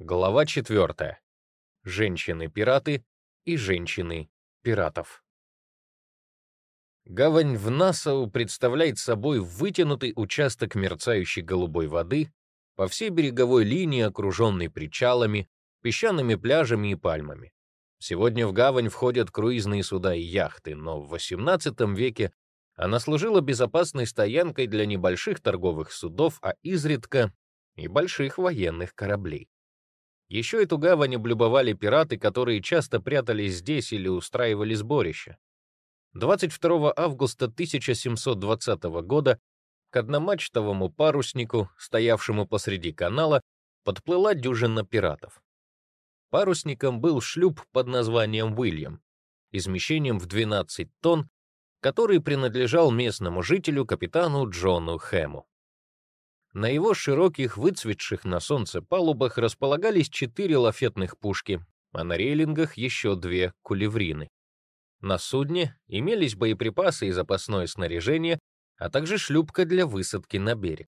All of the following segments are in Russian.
Глава 4. Женщины-пираты и женщины-пиратов. Гавань в Нассау представляет собой вытянутый участок мерцающей голубой воды по всей береговой линии, окруженный причалами, песчаными пляжами и пальмами. Сегодня в гавань входят круизные суда и яхты, но в XVIII веке она служила безопасной стоянкой для небольших торговых судов, а изредка и больших военных кораблей. Еще эту гавань облюбовали пираты, которые часто прятались здесь или устраивали сборища. 22 августа 1720 года к одномачтовому паруснику, стоявшему посреди канала, подплыла дюжина пиратов. Парусником был шлюп под названием «Уильям», измещением в 12 тонн, который принадлежал местному жителю капитану Джону Хэму. На его широких, выцветших на солнце палубах располагались четыре лафетных пушки, а на рейлингах еще две кулеврины. На судне имелись боеприпасы и запасное снаряжение, а также шлюпка для высадки на берег.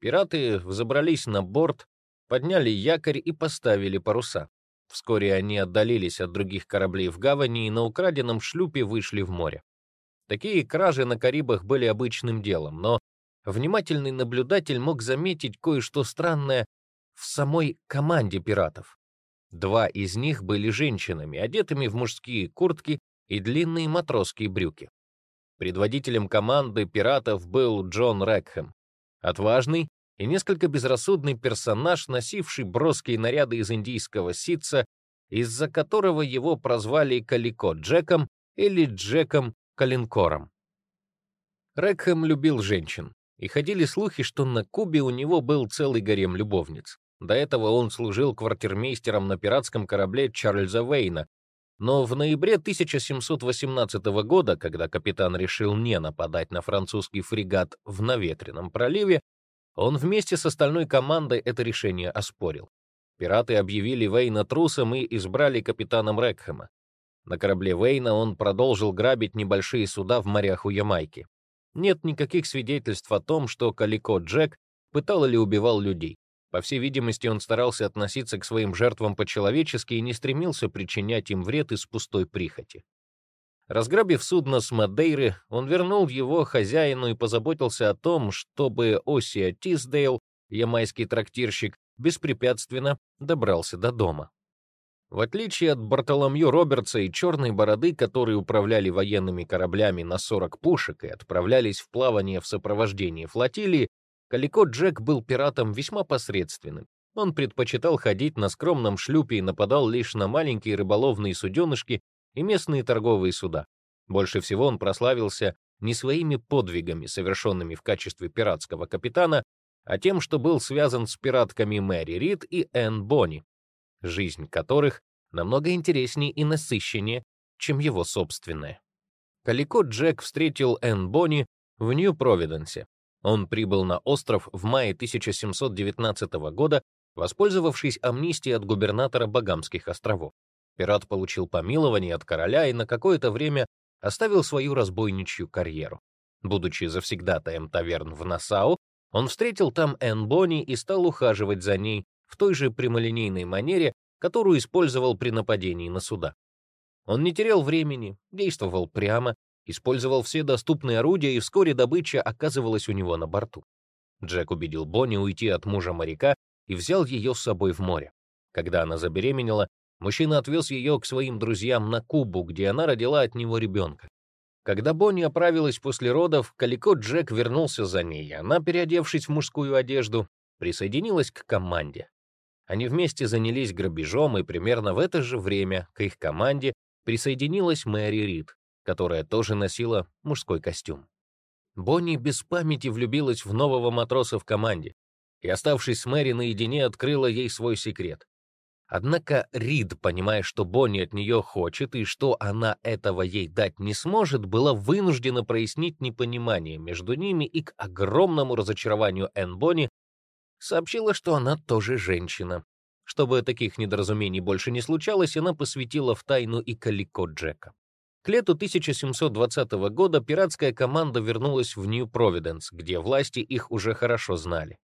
Пираты взобрались на борт, подняли якорь и поставили паруса. Вскоре они отдалились от других кораблей в гавани и на украденном шлюпе вышли в море. Такие кражи на Карибах были обычным делом, но внимательный наблюдатель мог заметить кое-что странное в самой команде пиратов. Два из них были женщинами, одетыми в мужские куртки и длинные матросские брюки. Предводителем команды пиратов был Джон Рекхэм, отважный и несколько безрассудный персонаж, носивший броские наряды из индийского ситца, из-за которого его прозвали Калико Джеком или Джеком Калинкором. Рекхэм любил женщин, и ходили слухи, что на Кубе у него был целый гарем любовниц. До этого он служил квартирмейстером на пиратском корабле Чарльза Вейна, но в ноябре 1718 года, когда капитан решил не нападать на французский фрегат в Наветренном проливе, он вместе с остальной командой это решение оспорил. Пираты объявили Вейна трусом и избрали капитаном Рекхэма. На корабле Вейна он продолжил грабить небольшие суда в морях у Ямайки. Нет никаких свидетельств о том, что Калико Джек пытал или убивал людей. По всей видимости, он старался относиться к своим жертвам по-человечески и не стремился причинять им вред из пустой прихоти. Разграбив судно с Мадейры, он вернул его хозяину и позаботился о том, чтобы Осия Тисдейл, ямайский трактирщик, беспрепятственно добрался до дома. В отличие от Бартоломью Робертса и Черной Бороды, которые управляли военными кораблями на 40 пушек и отправлялись в плавание в сопровождении флотилии, Калико Джек был пиратом весьма посредственным. Он предпочитал ходить на скромном шлюпе и нападал лишь на маленькие рыболовные суденышки и местные торговые суда. Больше всего он прославился не своими подвигами, совершенными в качестве пиратского капитана, а тем, что был связан с пиратками Мэри Рид и Энн Бонни, жизнь которых намного интереснее и насыщеннее, чем его собственная. Калико Джек встретил Энн Бонни в Нью-Провиденсе. Он прибыл на остров в мае 1719 года, воспользовавшись амнистией от губернатора Багамских островов. Пират получил помилование от короля и на какое-то время оставил свою разбойничью карьеру. Будучи завсегдатаем таверн в Нассау, он встретил там Энн Бонни и стал ухаживать за ней, в той же прямолинейной манере, которую использовал при нападении на суда. Он не терял времени, действовал прямо, использовал все доступные орудия, и вскоре добыча оказывалась у него на борту. Джек убедил Бонни уйти от мужа-моряка и взял ее с собой в море. Когда она забеременела, мужчина отвез ее к своим друзьям на Кубу, где она родила от него ребенка. Когда Бонни оправилась после родов, Калико Джек вернулся за ней, она, переодевшись в мужскую одежду, присоединилась к команде. Они вместе занялись грабежом, и примерно в это же время к их команде присоединилась Мэри Рид, которая тоже носила мужской костюм. Бонни без памяти влюбилась в нового матроса в команде и, оставшись с Мэри наедине, открыла ей свой секрет. Однако Рид, понимая, что Бонни от нее хочет и что она этого ей дать не сможет, была вынуждена прояснить непонимание между ними и к огромному разочарованию Энн Бонни сообщила, что она тоже женщина. Чтобы таких недоразумений больше не случалось, она посвятила в тайну и Калико Джека. К лету 1720 года пиратская команда вернулась в Нью-Провиденс, где власти их уже хорошо знали.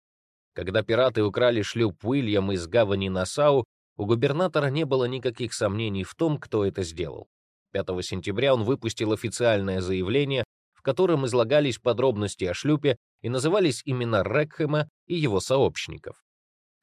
Когда пираты украли шлюп Уильям из гавани Нассау, у губернатора не было никаких сомнений в том, кто это сделал. 5 сентября он выпустил официальное заявление, котором излагались подробности о шлюпе и назывались имена Рекхэма и его сообщников.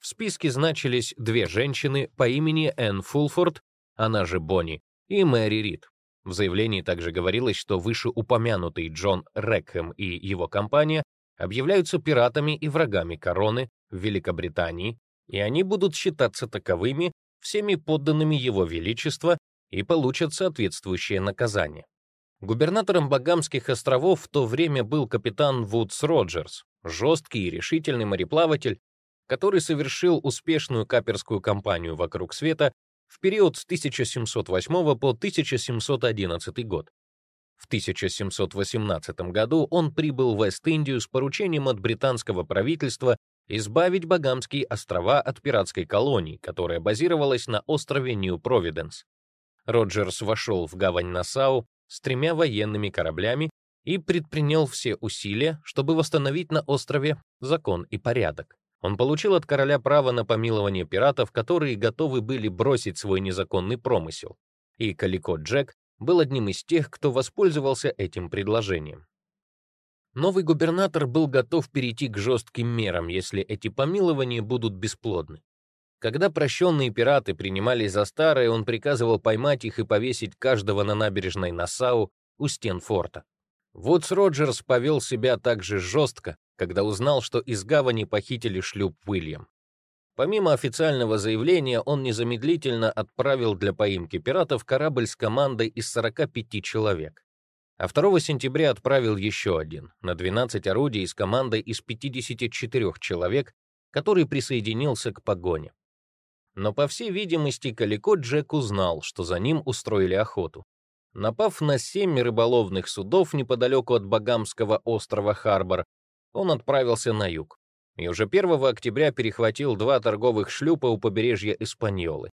В списке значились две женщины по имени Энн Фулфорд, она же Бонни, и Мэри Рид. В заявлении также говорилось, что вышеупомянутый Джон Рекхэм и его компания объявляются пиратами и врагами короны в Великобритании, и они будут считаться таковыми всеми подданными его величества и получат соответствующее наказание. Губернатором Багамских островов в то время был капитан Вудс Роджерс, жесткий и решительный мореплаватель, который совершил успешную каперскую кампанию вокруг света в период с 1708 по 1711 год. В 1718 году он прибыл в Вест-Индию с поручением от британского правительства избавить Багамские острова от пиратской колонии, которая базировалась на острове Нью-Провиденс. Роджерс вошел в гавань Нассау с тремя военными кораблями и предпринял все усилия, чтобы восстановить на острове закон и порядок. Он получил от короля право на помилование пиратов, которые готовы были бросить свой незаконный промысел. И Калико Джек был одним из тех, кто воспользовался этим предложением. Новый губернатор был готов перейти к жестким мерам, если эти помилования будут бесплодны. Когда прощенные пираты принимались за старые, он приказывал поймать их и повесить каждого на набережной Нассау у стен форта. Вудс Роджерс повел себя так же жестко, когда узнал, что из гавани похитили шлюп Уильям. Помимо официального заявления, он незамедлительно отправил для поимки пиратов корабль с командой из 45 человек. А 2 сентября отправил еще один, на 12 орудий с командой из 54 человек, который присоединился к погоне. Но, по всей видимости, Калико Джек узнал, что за ним устроили охоту. Напав на семь рыболовных судов неподалеку от Багамского острова Харбор, он отправился на юг и уже 1 октября перехватил два торговых шлюпа у побережья Испаньолы,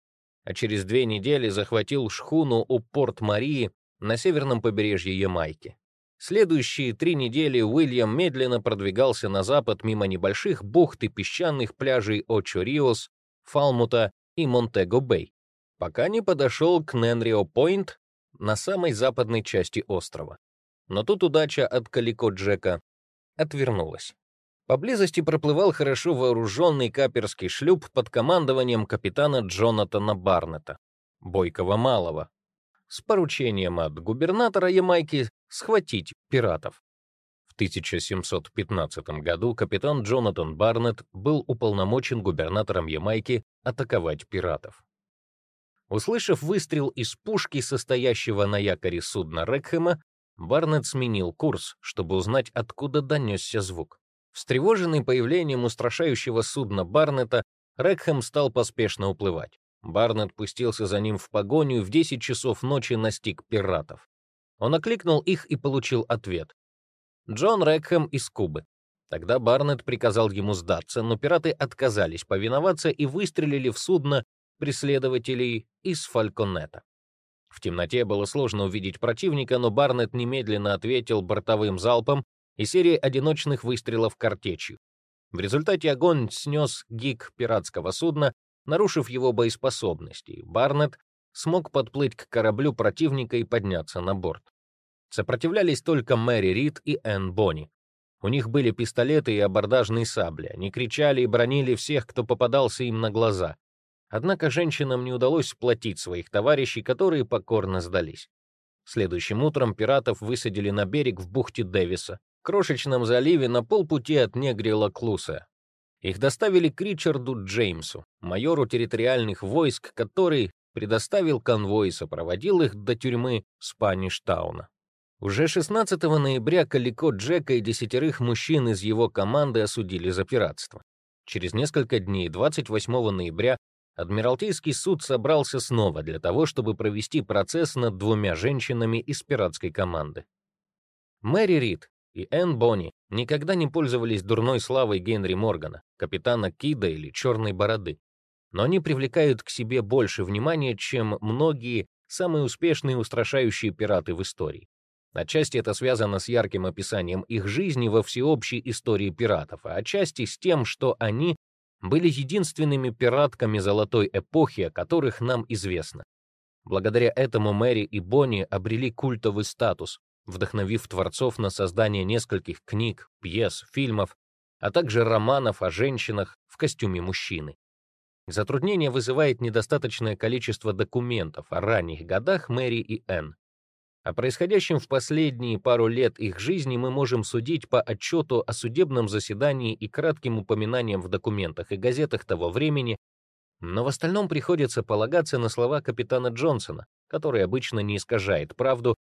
а через две недели захватил шхуну у Порт-Марии на северном побережье Ямайки. Следующие три недели Уильям медленно продвигался на запад мимо небольших бухт и песчаных пляжей Очо-Риос, Фалмута и Монтего-Бэй, пока не подошел к Ненрио-Пойнт на самой западной части острова. Но тут удача от Калико Джека отвернулась. Поблизости проплывал хорошо вооруженный каперский шлюп под командованием капитана Джонатана Барнета, бойкого малого, с поручением от губернатора Ямайки схватить пиратов. В 1715 году капитан Джонатан Барнетт был уполномочен губернатором Ямайки атаковать пиратов. Услышав выстрел из пушки, состоящего на якоре судна Рекхема, Барнетт сменил курс, чтобы узнать, откуда донесся звук. Встревоженный появлением устрашающего судна Барнета, Рекхэм стал поспешно уплывать. Барнет пустился за ним в погоню и в 10 часов ночи настиг пиратов. Он окликнул их и получил ответ. Джон Рекхэм из Кубы. Тогда Барнет приказал ему сдаться, но пираты отказались повиноваться и выстрелили в судно преследователей из Фальконета. В темноте было сложно увидеть противника, но Барнет немедленно ответил бортовым залпом, и серии одиночных выстрелов картечью. В результате огонь снес гик пиратского судна, нарушив его боеспособности. Барнетт смог подплыть к кораблю противника и подняться на борт. Сопротивлялись только Мэри Рид и Энн Бонни. У них были пистолеты и абордажные сабли. Они кричали и бронили всех, кто попадался им на глаза. Однако женщинам не удалось сплотить своих товарищей, которые покорно сдались. Следующим утром пиратов высадили на берег в бухте Дэвиса крошечном заливе на полпути от Негрила Клуса. Их доставили к Ричарду Джеймсу, майору территориальных войск, который предоставил конвой и сопроводил их до тюрьмы Спаништауна. Уже 16 ноября Калико Джека и десятерых мужчин из его команды осудили за пиратство. Через несколько дней, 28 ноября, Адмиралтейский суд собрался снова для того, чтобы провести процесс над двумя женщинами из пиратской команды. Мэри Рид, и Энн Бонни никогда не пользовались дурной славой Генри Моргана, капитана Кида или Черной Бороды. Но они привлекают к себе больше внимания, чем многие самые успешные устрашающие пираты в истории. Отчасти это связано с ярким описанием их жизни во всеобщей истории пиратов, а отчасти с тем, что они были единственными пиратками золотой эпохи, о которых нам известно. Благодаря этому Мэри и Бонни обрели культовый статус, вдохновив творцов на создание нескольких книг, пьес, фильмов, а также романов о женщинах в костюме мужчины. Затруднение вызывает недостаточное количество документов о ранних годах Мэри и Энн. О происходящем в последние пару лет их жизни мы можем судить по отчету о судебном заседании и кратким упоминаниям в документах и газетах того времени, но в остальном приходится полагаться на слова капитана Джонсона, который обычно не искажает правду,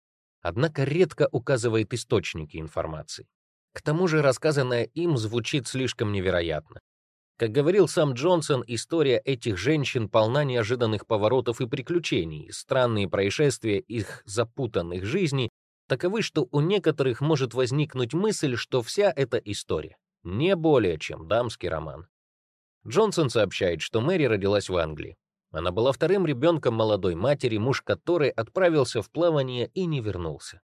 однако редко указывает источники информации. К тому же рассказанное им звучит слишком невероятно. Как говорил сам Джонсон, история этих женщин полна неожиданных поворотов и приключений. Странные происшествия их запутанных жизней таковы, что у некоторых может возникнуть мысль, что вся эта история не более чем дамский роман. Джонсон сообщает, что Мэри родилась в Англии. Она была вторым ребенком молодой матери, муж которой отправился в плавание и не вернулся.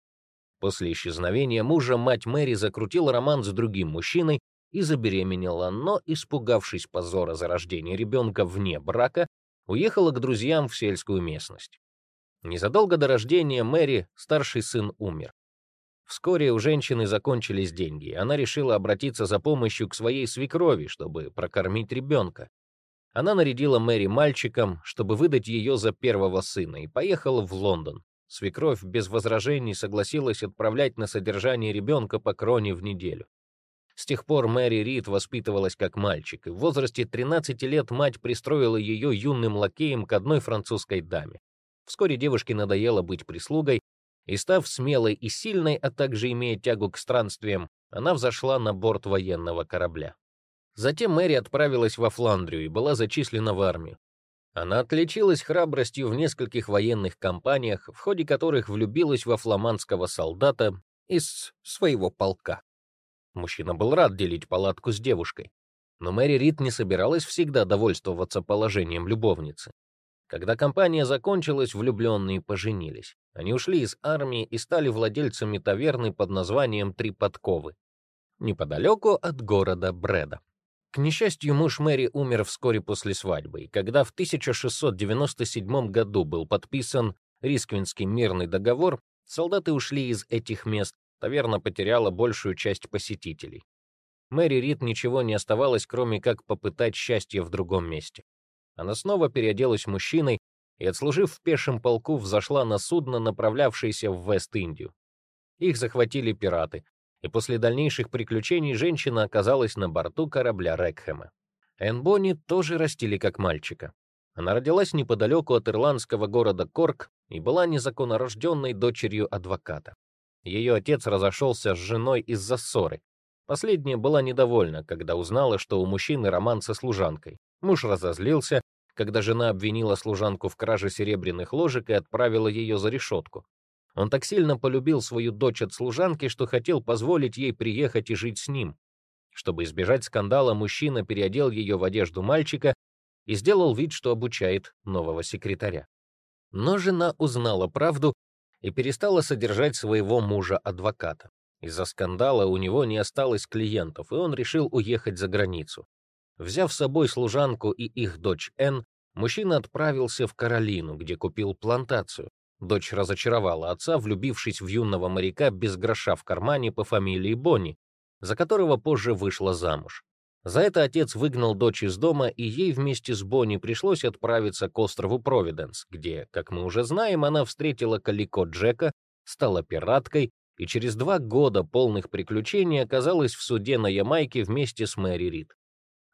После исчезновения мужа мать Мэри закрутила роман с другим мужчиной и забеременела, но, испугавшись позора за рождение ребенка вне брака, уехала к друзьям в сельскую местность. Незадолго до рождения Мэри старший сын умер. Вскоре у женщины закончились деньги, и она решила обратиться за помощью к своей свекрови, чтобы прокормить ребенка. Она нарядила Мэри мальчиком, чтобы выдать ее за первого сына, и поехала в Лондон. Свекровь без возражений согласилась отправлять на содержание ребенка по кроне в неделю. С тех пор Мэри Рид воспитывалась как мальчик, и в возрасте 13 лет мать пристроила ее юным лакеем к одной французской даме. Вскоре девушке надоело быть прислугой, и став смелой и сильной, а также имея тягу к странствиям, она взошла на борт военного корабля. Затем Мэри отправилась во Фландрию и была зачислена в армию. Она отличилась храбростью в нескольких военных кампаниях, в ходе которых влюбилась во фламандского солдата из своего полка. Мужчина был рад делить палатку с девушкой. Но Мэри Рид не собиралась всегда довольствоваться положением любовницы. Когда кампания закончилась, влюбленные поженились. Они ушли из армии и стали владельцами таверны под названием «Три подковы», неподалеку от города Бреда. К несчастью, муж Мэри умер вскоре после свадьбы, и когда в 1697 году был подписан Рисквинский мирный договор, солдаты ушли из этих мест таверна потеряла большую часть посетителей. Мэри Рид ничего не оставалось, кроме как попытать счастье в другом месте. Она снова переоделась мужчиной и, отслужив в пешем полку, взошла на судно, направлявшееся в Вест-Индию. Их захватили пираты, и после дальнейших приключений женщина оказалась на борту корабля Рекхэма. Энн Бонни тоже растили как мальчика. Она родилась неподалеку от ирландского города Корк и была незаконнорожденной дочерью адвоката. Ее отец разошелся с женой из-за ссоры. Последняя была недовольна, когда узнала, что у мужчины роман со служанкой. Муж разозлился, когда жена обвинила служанку в краже серебряных ложек и отправила ее за решетку. Он так сильно полюбил свою дочь от служанки, что хотел позволить ей приехать и жить с ним. Чтобы избежать скандала, мужчина переодел ее в одежду мальчика и сделал вид, что обучает нового секретаря. Но жена узнала правду и перестала содержать своего мужа-адвоката. Из-за скандала у него не осталось клиентов, и он решил уехать за границу. Взяв с собой служанку и их дочь Энн, мужчина отправился в Каролину, где купил плантацию. Дочь разочаровала отца, влюбившись в юного моряка без гроша в кармане по фамилии Бонни, за которого позже вышла замуж. За это отец выгнал дочь из дома, и ей вместе с Бонни пришлось отправиться к острову Провиденс, где, как мы уже знаем, она встретила Калико Джека, стала пираткой и через два года полных приключений оказалась в суде на Ямайке вместе с Мэри Рид.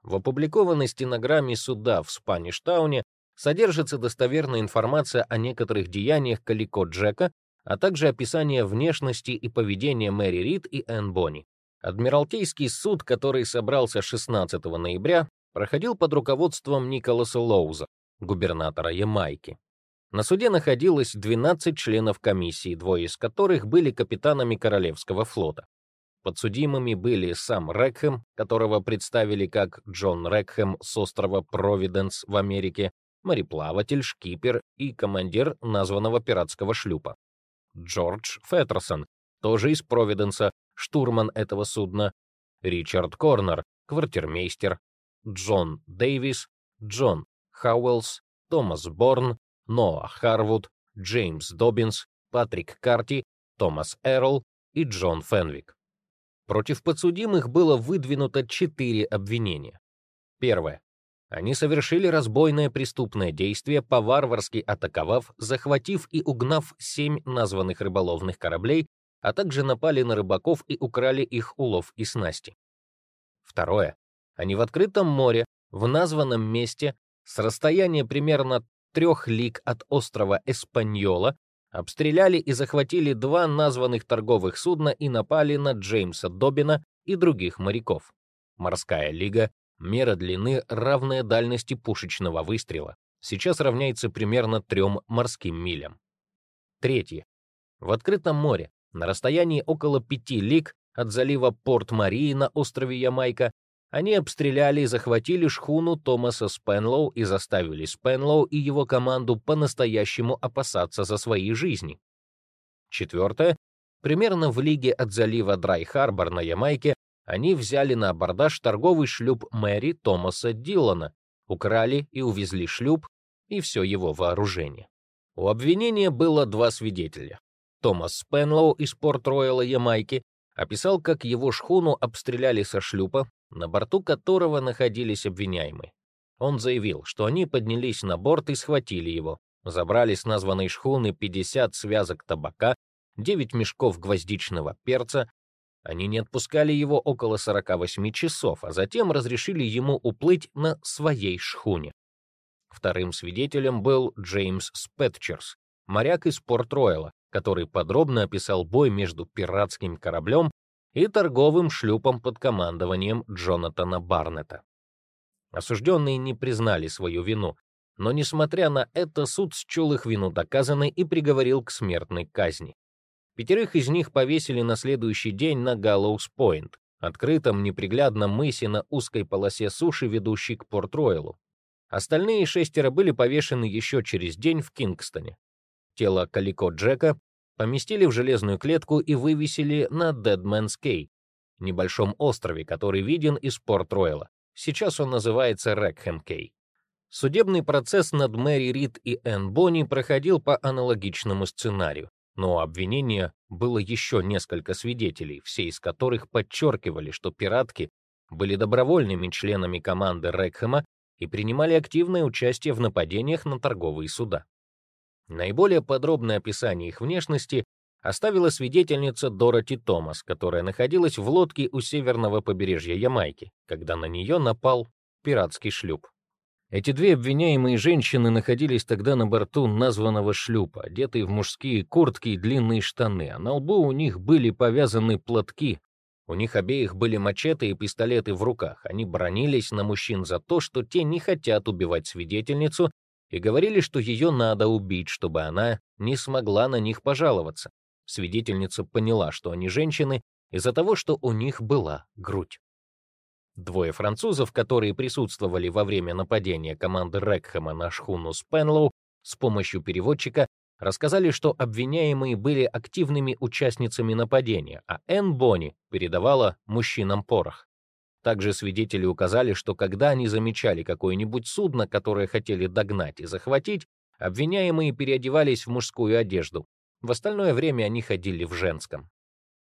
В опубликованной стенограмме суда в Спаништауне содержится достоверная информация о некоторых деяниях Калико Джека, а также описание внешности и поведения Мэри Рид и Энн Бонни. Адмиралтейский суд, который собрался 16 ноября, проходил под руководством Николаса Лоуза, губернатора Ямайки. На суде находилось 12 членов комиссии, двое из которых были капитанами Королевского флота. Подсудимыми были сам Рекхэм, которого представили как Джон Рекхэм с острова Провиденс в Америке, мореплаватель, шкипер и командир названного пиратского шлюпа. Джордж Феттерсон, тоже из Провиденса, штурман этого судна, Ричард Корнер, квартирмейстер, Джон Дэвис, Джон Хауэллс, Томас Борн, Ноа Харвуд, Джеймс Добинс, Патрик Карти, Томас Эрл и Джон Фенвик. Против подсудимых было выдвинуто четыре обвинения. Первое. Они совершили разбойное преступное действие, по-варварски атаковав, захватив и угнав семь названных рыболовных кораблей, а также напали на рыбаков и украли их улов и снасти. Второе. Они в открытом море, в названном месте, с расстояния примерно трех лиг от острова Эспаньола, обстреляли и захватили два названных торговых судна и напали на Джеймса Добина и других моряков. Морская лига, мера длины, равная дальности пушечного выстрела, сейчас равняется примерно трем морским милям. Третье. В открытом море, на расстоянии около пяти лиг от залива Порт-Марии на острове Ямайка, они обстреляли и захватили шхуну Томаса Спенлоу и заставили Спенлоу и его команду по-настоящему опасаться за свои жизни. Четвертое. Примерно в лиге от залива Драй-Харбор на Ямайке они взяли на абордаж торговый шлюп Мэри Томаса Дилана, украли и увезли шлюп и все его вооружение. У обвинения было два свидетеля. Томас Спенлоу из Порт-Ройла, Ямайки, описал, как его шхуну обстреляли со шлюпа, на борту которого находились обвиняемые. Он заявил, что они поднялись на борт и схватили его, забрали с названной шхуны 50 связок табака, 9 мешков гвоздичного перца. Они не отпускали его около 48 часов, а затем разрешили ему уплыть на своей шхуне. Вторым свидетелем был Джеймс Спетчерс, моряк из Порт-Ройла, который подробно описал бой между пиратским кораблем и торговым шлюпом под командованием Джонатана Барнета. Осужденные не признали свою вину, но, несмотря на это, суд счел их вину доказанной и приговорил к смертной казни. Пятерых из них повесили на следующий день на Галлоус-Пойнт, открытом неприглядном мысе на узкой полосе суши, ведущей к Порт-Ройлу. Остальные шестеро были повешены еще через день в Кингстоне. Тело Калико Джека поместили в железную клетку и вывесили на Дедмэнс Кей, небольшом острове, который виден из Порт-Ройла. Сейчас он называется Рекхэм Кей. Судебный процесс над Мэри Рид и Энн Бонни проходил по аналогичному сценарию, но у обвинения было еще несколько свидетелей, все из которых подчеркивали, что пиратки были добровольными членами команды Рекхэма и принимали активное участие в нападениях на торговые суда. Наиболее подробное описание их внешности оставила свидетельница Дороти Томас, которая находилась в лодке у северного побережья Ямайки, когда на нее напал пиратский шлюп. Эти две обвиняемые женщины находились тогда на борту названного шлюпа, одетые в мужские куртки и длинные штаны, а на лбу у них были повязаны платки. У них обеих были мачете и пистолеты в руках. Они бронились на мужчин за то, что те не хотят убивать свидетельницу и говорили, что ее надо убить, чтобы она не смогла на них пожаловаться. Свидетельница поняла, что они женщины, из-за того, что у них была грудь. Двое французов, которые присутствовали во время нападения команды Рекхэма на шхуну Спенлоу с помощью переводчика, рассказали, что обвиняемые были активными участницами нападения, а Энн Бонни передавала мужчинам порох. Также свидетели указали, что когда они замечали какое-нибудь судно, которое хотели догнать и захватить, обвиняемые переодевались в мужскую одежду. В остальное время они ходили в женском.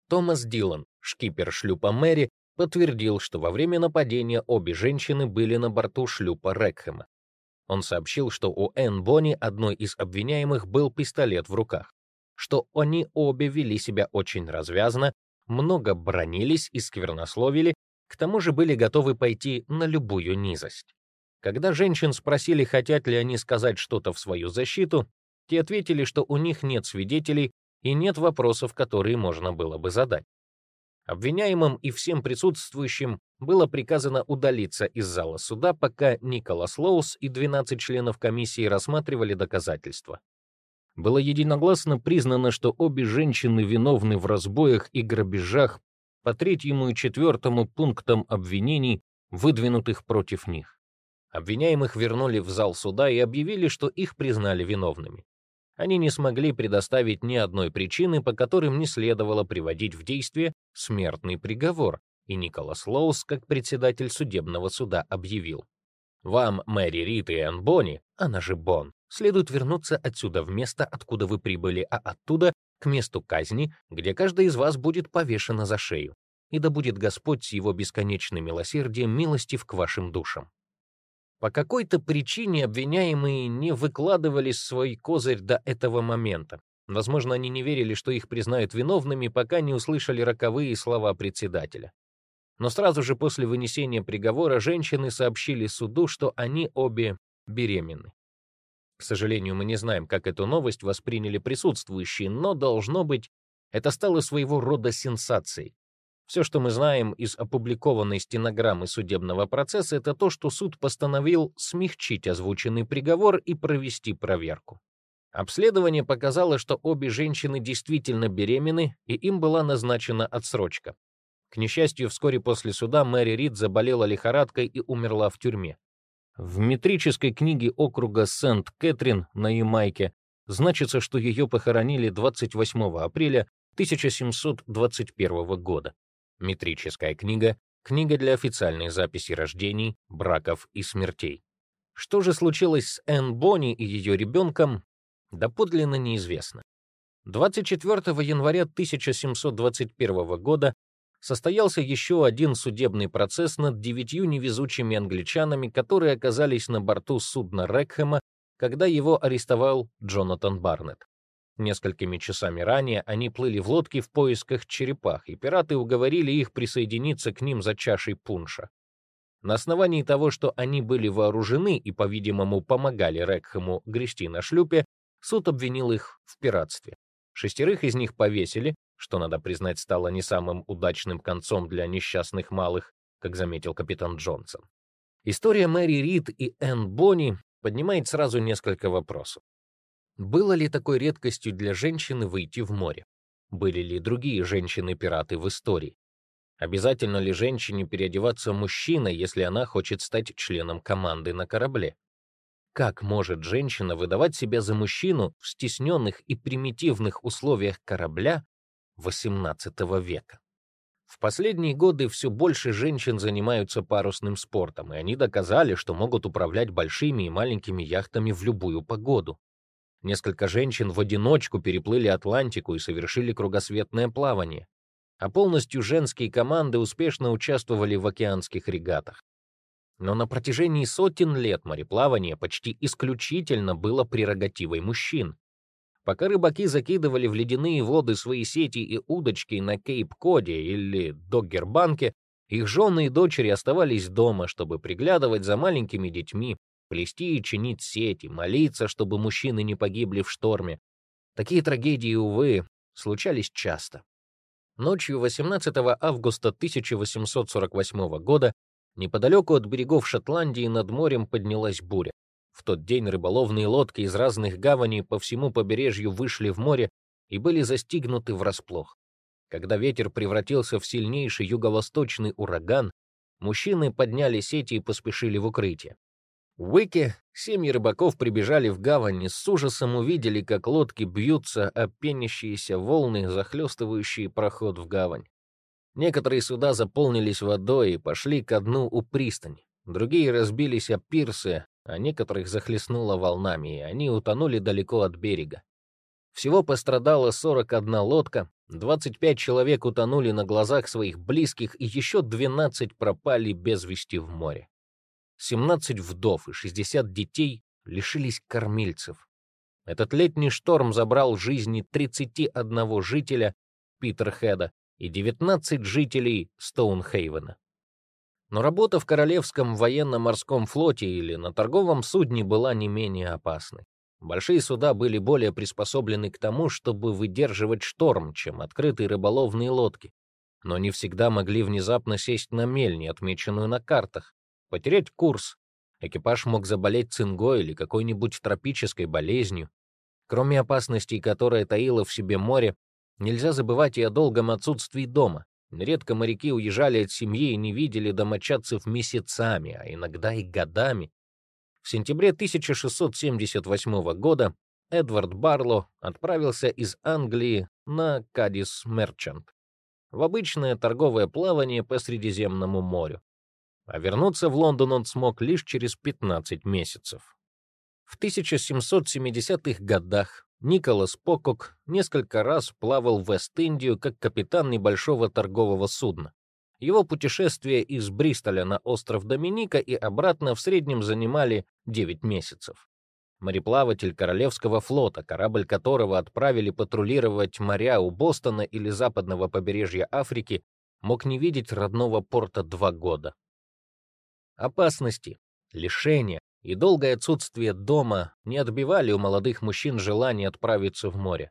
Томас Дилан, шкипер шлюпа Мэри, подтвердил, что во время нападения обе женщины были на борту шлюпа Рекхэма. Он сообщил, что у Энн Бонни, одной из обвиняемых, был пистолет в руках, что они обе вели себя очень развязно, много бронились и сквернословили, к тому же были готовы пойти на любую низость. Когда женщин спросили, хотят ли они сказать что-то в свою защиту, те ответили, что у них нет свидетелей и нет вопросов, которые можно было бы задать. Обвиняемым и всем присутствующим было приказано удалиться из зала суда, пока Николас Лоус и 12 членов комиссии рассматривали доказательства. Было единогласно признано, что обе женщины виновны в разбоях и грабежах по третьему и четвертому пунктам обвинений, выдвинутых против них. Обвиняемых вернули в зал суда и объявили, что их признали виновными. Они не смогли предоставить ни одной причины, по которым не следовало приводить в действие смертный приговор, и Николас Лоус, как председатель судебного суда, объявил. «Вам, Мэри Рид и Энн Бонни, она же Бон, следует вернуться отсюда в место, откуда вы прибыли, а оттуда к месту казни, где каждый из вас будет повешена за шею. И да будет Господь с его бесконечным милосердием милостив к вашим душам». По какой-то причине обвиняемые не выкладывали свой козырь до этого момента. Возможно, они не верили, что их признают виновными, пока не услышали роковые слова председателя. Но сразу же после вынесения приговора женщины сообщили суду, что они обе беременны. К сожалению, мы не знаем, как эту новость восприняли присутствующие, но, должно быть, это стало своего рода сенсацией. Все, что мы знаем из опубликованной стенограммы судебного процесса, это то, что суд постановил смягчить озвученный приговор и провести проверку. Обследование показало, что обе женщины действительно беременны, и им была назначена отсрочка. К несчастью, вскоре после суда Мэри Рид заболела лихорадкой и умерла в тюрьме. В метрической книге округа Сент-Кэтрин на Ямайке значится, что ее похоронили 28 апреля 1721 года. Метрическая книга — книга для официальной записи рождений, браков и смертей. Что же случилось с Энн Бонни и ее ребенком, доподлинно неизвестно. 24 января 1721 года состоялся еще один судебный процесс над девятью невезучими англичанами, которые оказались на борту судна Рекхэма, когда его арестовал Джонатан Барнетт. Несколькими часами ранее они плыли в лодке в поисках черепах, и пираты уговорили их присоединиться к ним за чашей пунша. На основании того, что они были вооружены и, по-видимому, помогали Рекхэму грести на шлюпе, суд обвинил их в пиратстве. Шестерых из них повесили, что, надо признать, стало не самым удачным концом для несчастных малых, как заметил капитан Джонсон. История Мэри Рид и Энн Бонни поднимает сразу несколько вопросов. Было ли такой редкостью для женщины выйти в море? Были ли другие женщины-пираты в истории? Обязательно ли женщине переодеваться мужчиной, если она хочет стать членом команды на корабле? Как может женщина выдавать себя за мужчину в стесненных и примитивных условиях корабля, XVIII века. В последние годы все больше женщин занимаются парусным спортом, и они доказали, что могут управлять большими и маленькими яхтами в любую погоду. Несколько женщин в одиночку переплыли Атлантику и совершили кругосветное плавание, а полностью женские команды успешно участвовали в океанских регатах. Но на протяжении сотен лет мореплавание почти исключительно было прерогативой мужчин. Пока рыбаки закидывали в ледяные воды свои сети и удочки на Кейп-Коде или Доггербанке, их жены и дочери оставались дома, чтобы приглядывать за маленькими детьми, плести и чинить сети, молиться, чтобы мужчины не погибли в шторме. Такие трагедии, увы, случались часто. Ночью 18 августа 1848 года неподалеку от берегов Шотландии над морем поднялась буря. В тот день рыболовные лодки из разных гаваней по всему побережью вышли в море и были застигнуты врасплох. Когда ветер превратился в сильнейший юго-восточный ураган, мужчины подняли сети и поспешили в укрытие. В Уике семьи рыбаков прибежали в гавань и с ужасом увидели, как лодки бьются о пенящиеся волны, захлестывающие проход в гавань. Некоторые суда заполнились водой и пошли ко дну у пристани. Другие разбились о пирсы, а некоторых захлестнуло волнами, и они утонули далеко от берега. Всего пострадала 41 лодка, 25 человек утонули на глазах своих близких, и еще 12 пропали без вести в море. 17 вдов и 60 детей лишились кормильцев. Этот летний шторм забрал жизни 31 жителя Питерхеда и 19 жителей Стоунхейвена. Но работа в Королевском военно-морском флоте или на торговом судне была не менее опасной. Большие суда были более приспособлены к тому, чтобы выдерживать шторм, чем открытые рыболовные лодки, но не всегда могли внезапно сесть на мель, не отмеченную на картах, потерять курс. Экипаж мог заболеть цингой или какой-нибудь тропической болезнью. Кроме опасностей, которые таило в себе море, нельзя забывать и о долгом отсутствии дома. Нередко моряки уезжали от семьи и не видели домочадцев месяцами, а иногда и годами. В сентябре 1678 года Эдвард Барло отправился из Англии на Кадис Мерчант в обычное торговое плавание по Средиземному морю. А вернуться в Лондон он смог лишь через 15 месяцев. В 1770-х годах Николас Покок несколько раз плавал в Вест-Индию как капитан небольшого торгового судна. Его путешествия из Бристоля на остров Доминика и обратно в среднем занимали 9 месяцев. Мореплаватель Королевского флота, корабль которого отправили патрулировать моря у Бостона или западного побережья Африки, мог не видеть родного порта два года. Опасности, лишения и долгое отсутствие дома не отбивали у молодых мужчин желание отправиться в море.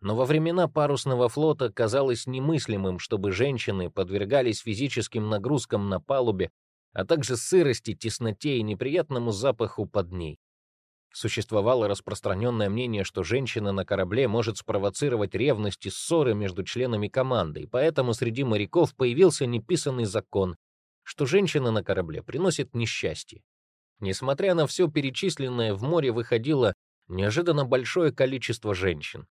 Но во времена парусного флота казалось немыслимым, чтобы женщины подвергались физическим нагрузкам на палубе, а также сырости, тесноте и неприятному запаху под ней. Существовало распространенное мнение, что женщина на корабле может спровоцировать ревность и ссоры между членами команды, и поэтому среди моряков появился неписанный закон, что женщина на корабле приносит несчастье. Несмотря на все перечисленное, в море выходило неожиданно большое количество женщин.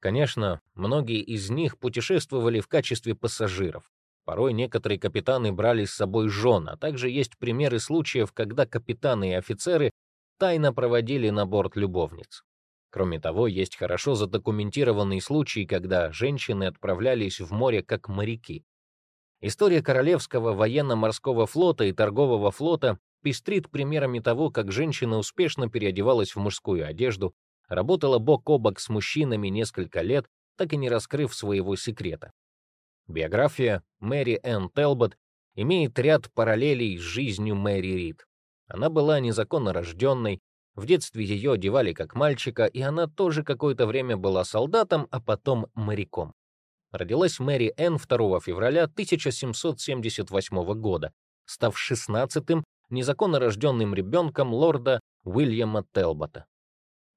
Конечно, многие из них путешествовали в качестве пассажиров. Порой некоторые капитаны брали с собой жен, а также есть примеры случаев, когда капитаны и офицеры тайно проводили на борт любовниц. Кроме того, есть хорошо задокументированные случаи, когда женщины отправлялись в море как моряки. История Королевского военно-морского флота и торгового флота пестрит примерами того, как женщина успешно переодевалась в мужскую одежду, работала бок о бок с мужчинами несколько лет, так и не раскрыв своего секрета. Биография Мэри Энн Телбот имеет ряд параллелей с жизнью Мэри Рид. Она была незаконно рожденной, в детстве ее одевали как мальчика, и она тоже какое-то время была солдатом, а потом моряком. Родилась Мэри Энн 2 февраля 1778 года, став 16-м незаконно рожденным ребенком лорда Уильяма Телбота.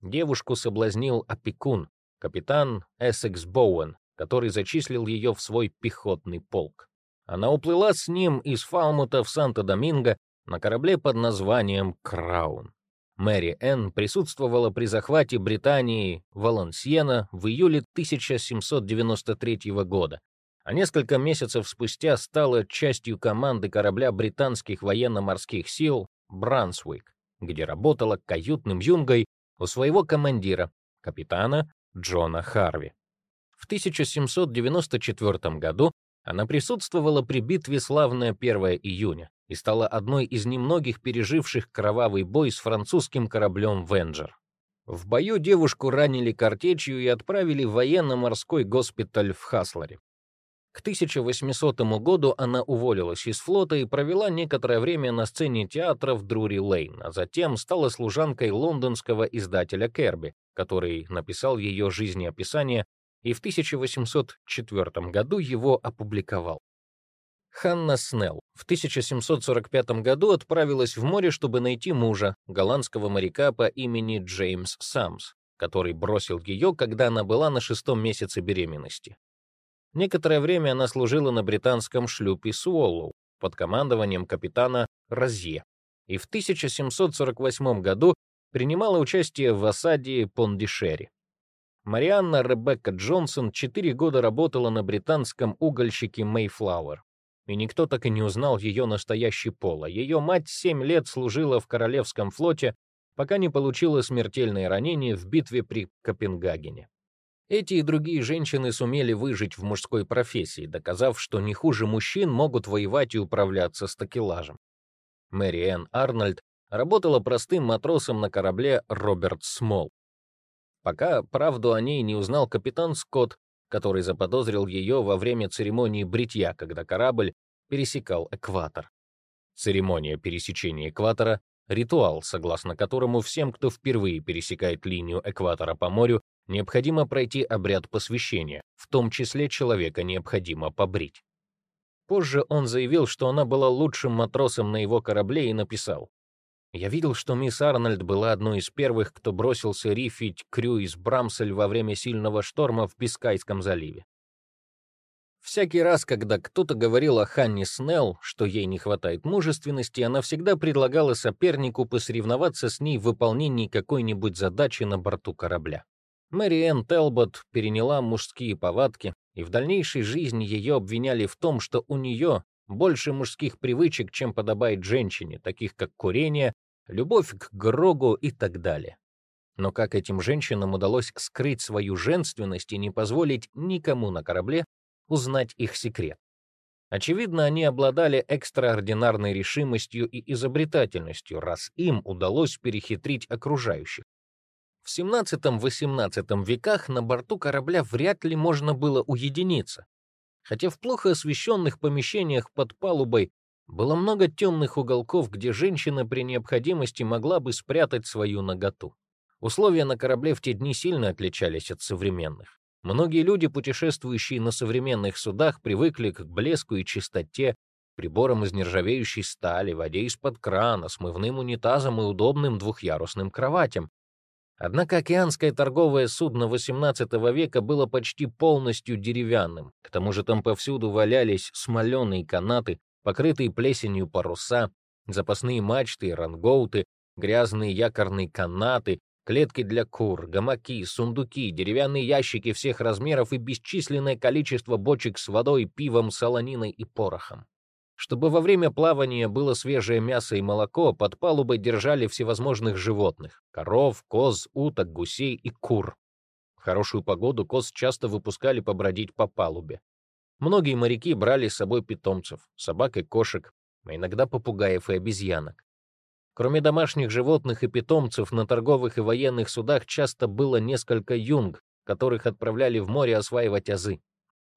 Девушку соблазнил опекун, капитан Эссекс Боуэн, который зачислил ее в свой пехотный полк. Она уплыла с ним из Фалмута в Санто-Доминго на корабле под названием «Краун». Мэри Энн присутствовала при захвате Британии Валансьена в июле 1793 года, а несколько месяцев спустя стала частью команды корабля британских военно-морских сил «Брансуик», где работала каютным юнгой у своего командира, капитана Джона Харви. В 1794 году она присутствовала при битве «Славная 1 июня», и стала одной из немногих переживших кровавый бой с французским кораблем «Венджер». В бою девушку ранили картечью и отправили в военно-морской госпиталь в Хаслере. К 1800 году она уволилась из флота и провела некоторое время на сцене театра в Друри-Лейн, а затем стала служанкой лондонского издателя Керби, который написал ее жизнеописание и в 1804 году его опубликовал. Ханна Снелл в 1745 году отправилась в море, чтобы найти мужа, голландского моряка по имени Джеймс Самс, который бросил ее, когда она была на шестом месяце беременности. Некоторое время она служила на британском шлюпе Суоллоу под командованием капитана Розье и в 1748 году принимала участие в осаде Пондишери. Марианна Ребекка Джонсон четыре года работала на британском угольщике Mayflower и никто так и не узнал ее настоящий пол, а ее мать семь лет служила в Королевском флоте, пока не получила смертельное ранение в битве при Копенгагене. Эти и другие женщины сумели выжить в мужской профессии, доказав, что не хуже мужчин могут воевать и управляться с такелажем. Мэри Энн Арнольд работала простым матросом на корабле Роберт Смол. Пока правду о ней не узнал капитан Скотт, который заподозрил ее во время церемонии бритья, когда корабль пересекал экватор. Церемония пересечения экватора — ритуал, согласно которому всем, кто впервые пересекает линию экватора по морю, необходимо пройти обряд посвящения, в том числе человека необходимо побрить. Позже он заявил, что она была лучшим матросом на его корабле и написал я видел, что мисс Арнольд была одной из первых, кто бросился рифить крю из Брамсель во время сильного шторма в Бискайском заливе. Всякий раз, когда кто-то говорил о Ханне Снелл, что ей не хватает мужественности, она всегда предлагала сопернику посоревноваться с ней в выполнении какой-нибудь задачи на борту корабля. Мэри Энн Телбот переняла мужские повадки, и в дальнейшей жизни ее обвиняли в том, что у нее больше мужских привычек, чем подобает женщине, таких как курение, любовь к Грогу и так далее. Но как этим женщинам удалось скрыть свою женственность и не позволить никому на корабле узнать их секрет. Очевидно, они обладали экстраординарной решимостью и изобретательностью, раз им удалось перехитрить окружающих. В XVII-XVIII веках на борту корабля вряд ли можно было уединиться, хотя в плохо освещенных помещениях под палубой было много темных уголков, где женщина при необходимости могла бы спрятать свою наготу. Условия на корабле в те дни сильно отличались от современных. Многие люди, путешествующие на современных судах, привыкли к блеску и чистоте, приборам из нержавеющей стали, воде из-под крана, смывным унитазам и удобным двухъярусным кроватям. Однако океанское торговое судно XVIII века было почти полностью деревянным. К тому же там повсюду валялись смоленые канаты, покрытые плесенью паруса, запасные мачты и рангоуты, грязные якорные канаты, Клетки для кур, гамаки, сундуки, деревянные ящики всех размеров и бесчисленное количество бочек с водой, пивом, солониной и порохом. Чтобы во время плавания было свежее мясо и молоко, под палубой держали всевозможных животных — коров, коз, уток, гусей и кур. В хорошую погоду коз часто выпускали побродить по палубе. Многие моряки брали с собой питомцев — собак и кошек, а иногда попугаев и обезьянок. Кроме домашних животных и питомцев, на торговых и военных судах часто было несколько юнг, которых отправляли в море осваивать азы.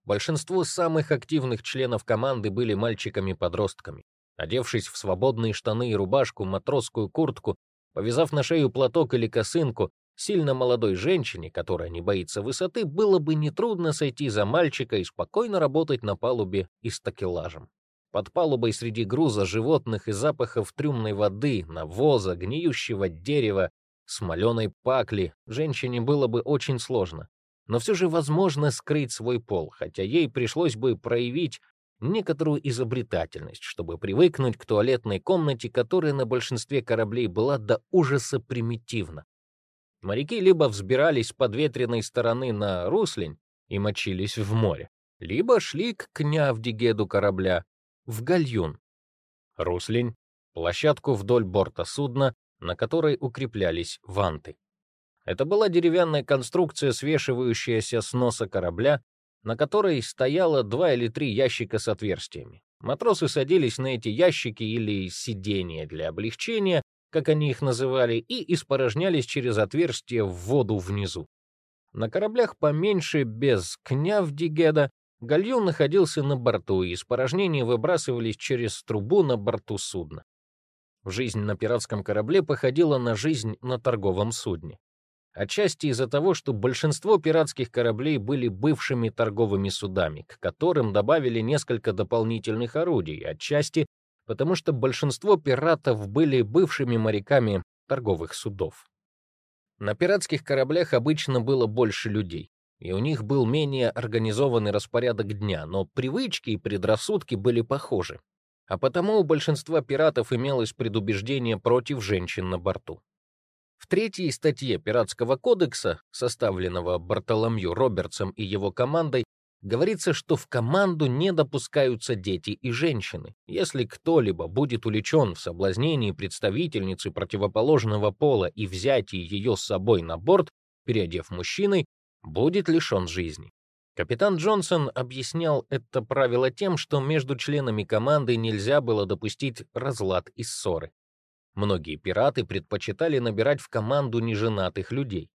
Большинство самых активных членов команды были мальчиками-подростками. Одевшись в свободные штаны и рубашку, матросскую куртку, повязав на шею платок или косынку, сильно молодой женщине, которая не боится высоты, было бы нетрудно сойти за мальчика и спокойно работать на палубе и с такелажем. Под палубой среди груза животных и запахов трюмной воды, навоза, гниющего дерева, смоленой пакли женщине было бы очень сложно. Но все же возможно скрыть свой пол, хотя ей пришлось бы проявить некоторую изобретательность, чтобы привыкнуть к туалетной комнате, которая на большинстве кораблей была до ужаса примитивна. Моряки либо взбирались под ветреной стороны на руслень и мочились в море, либо шли к княвдигеду корабля, в гальюн. Руслень — площадку вдоль борта судна, на которой укреплялись ванты. Это была деревянная конструкция, свешивающаяся с носа корабля, на которой стояло два или три ящика с отверстиями. Матросы садились на эти ящики или сиденья для облегчения, как они их называли, и испорожнялись через отверстие в воду внизу. На кораблях поменьше, без княвдигеда, Гальюн находился на борту, и испорожнения выбрасывались через трубу на борту судна. Жизнь на пиратском корабле походила на жизнь на торговом судне. Отчасти из-за того, что большинство пиратских кораблей были бывшими торговыми судами, к которым добавили несколько дополнительных орудий, отчасти потому что большинство пиратов были бывшими моряками торговых судов. На пиратских кораблях обычно было больше людей и у них был менее организованный распорядок дня, но привычки и предрассудки были похожи. А потому у большинства пиратов имелось предубеждение против женщин на борту. В третьей статье Пиратского кодекса, составленного Бартоломью Робертсом и его командой, говорится, что в команду не допускаются дети и женщины. Если кто-либо будет увлечен в соблазнении представительницы противоположного пола и взятии ее с собой на борт, переодев мужчиной, будет лишен жизни. Капитан Джонсон объяснял это правило тем, что между членами команды нельзя было допустить разлад и ссоры. Многие пираты предпочитали набирать в команду неженатых людей.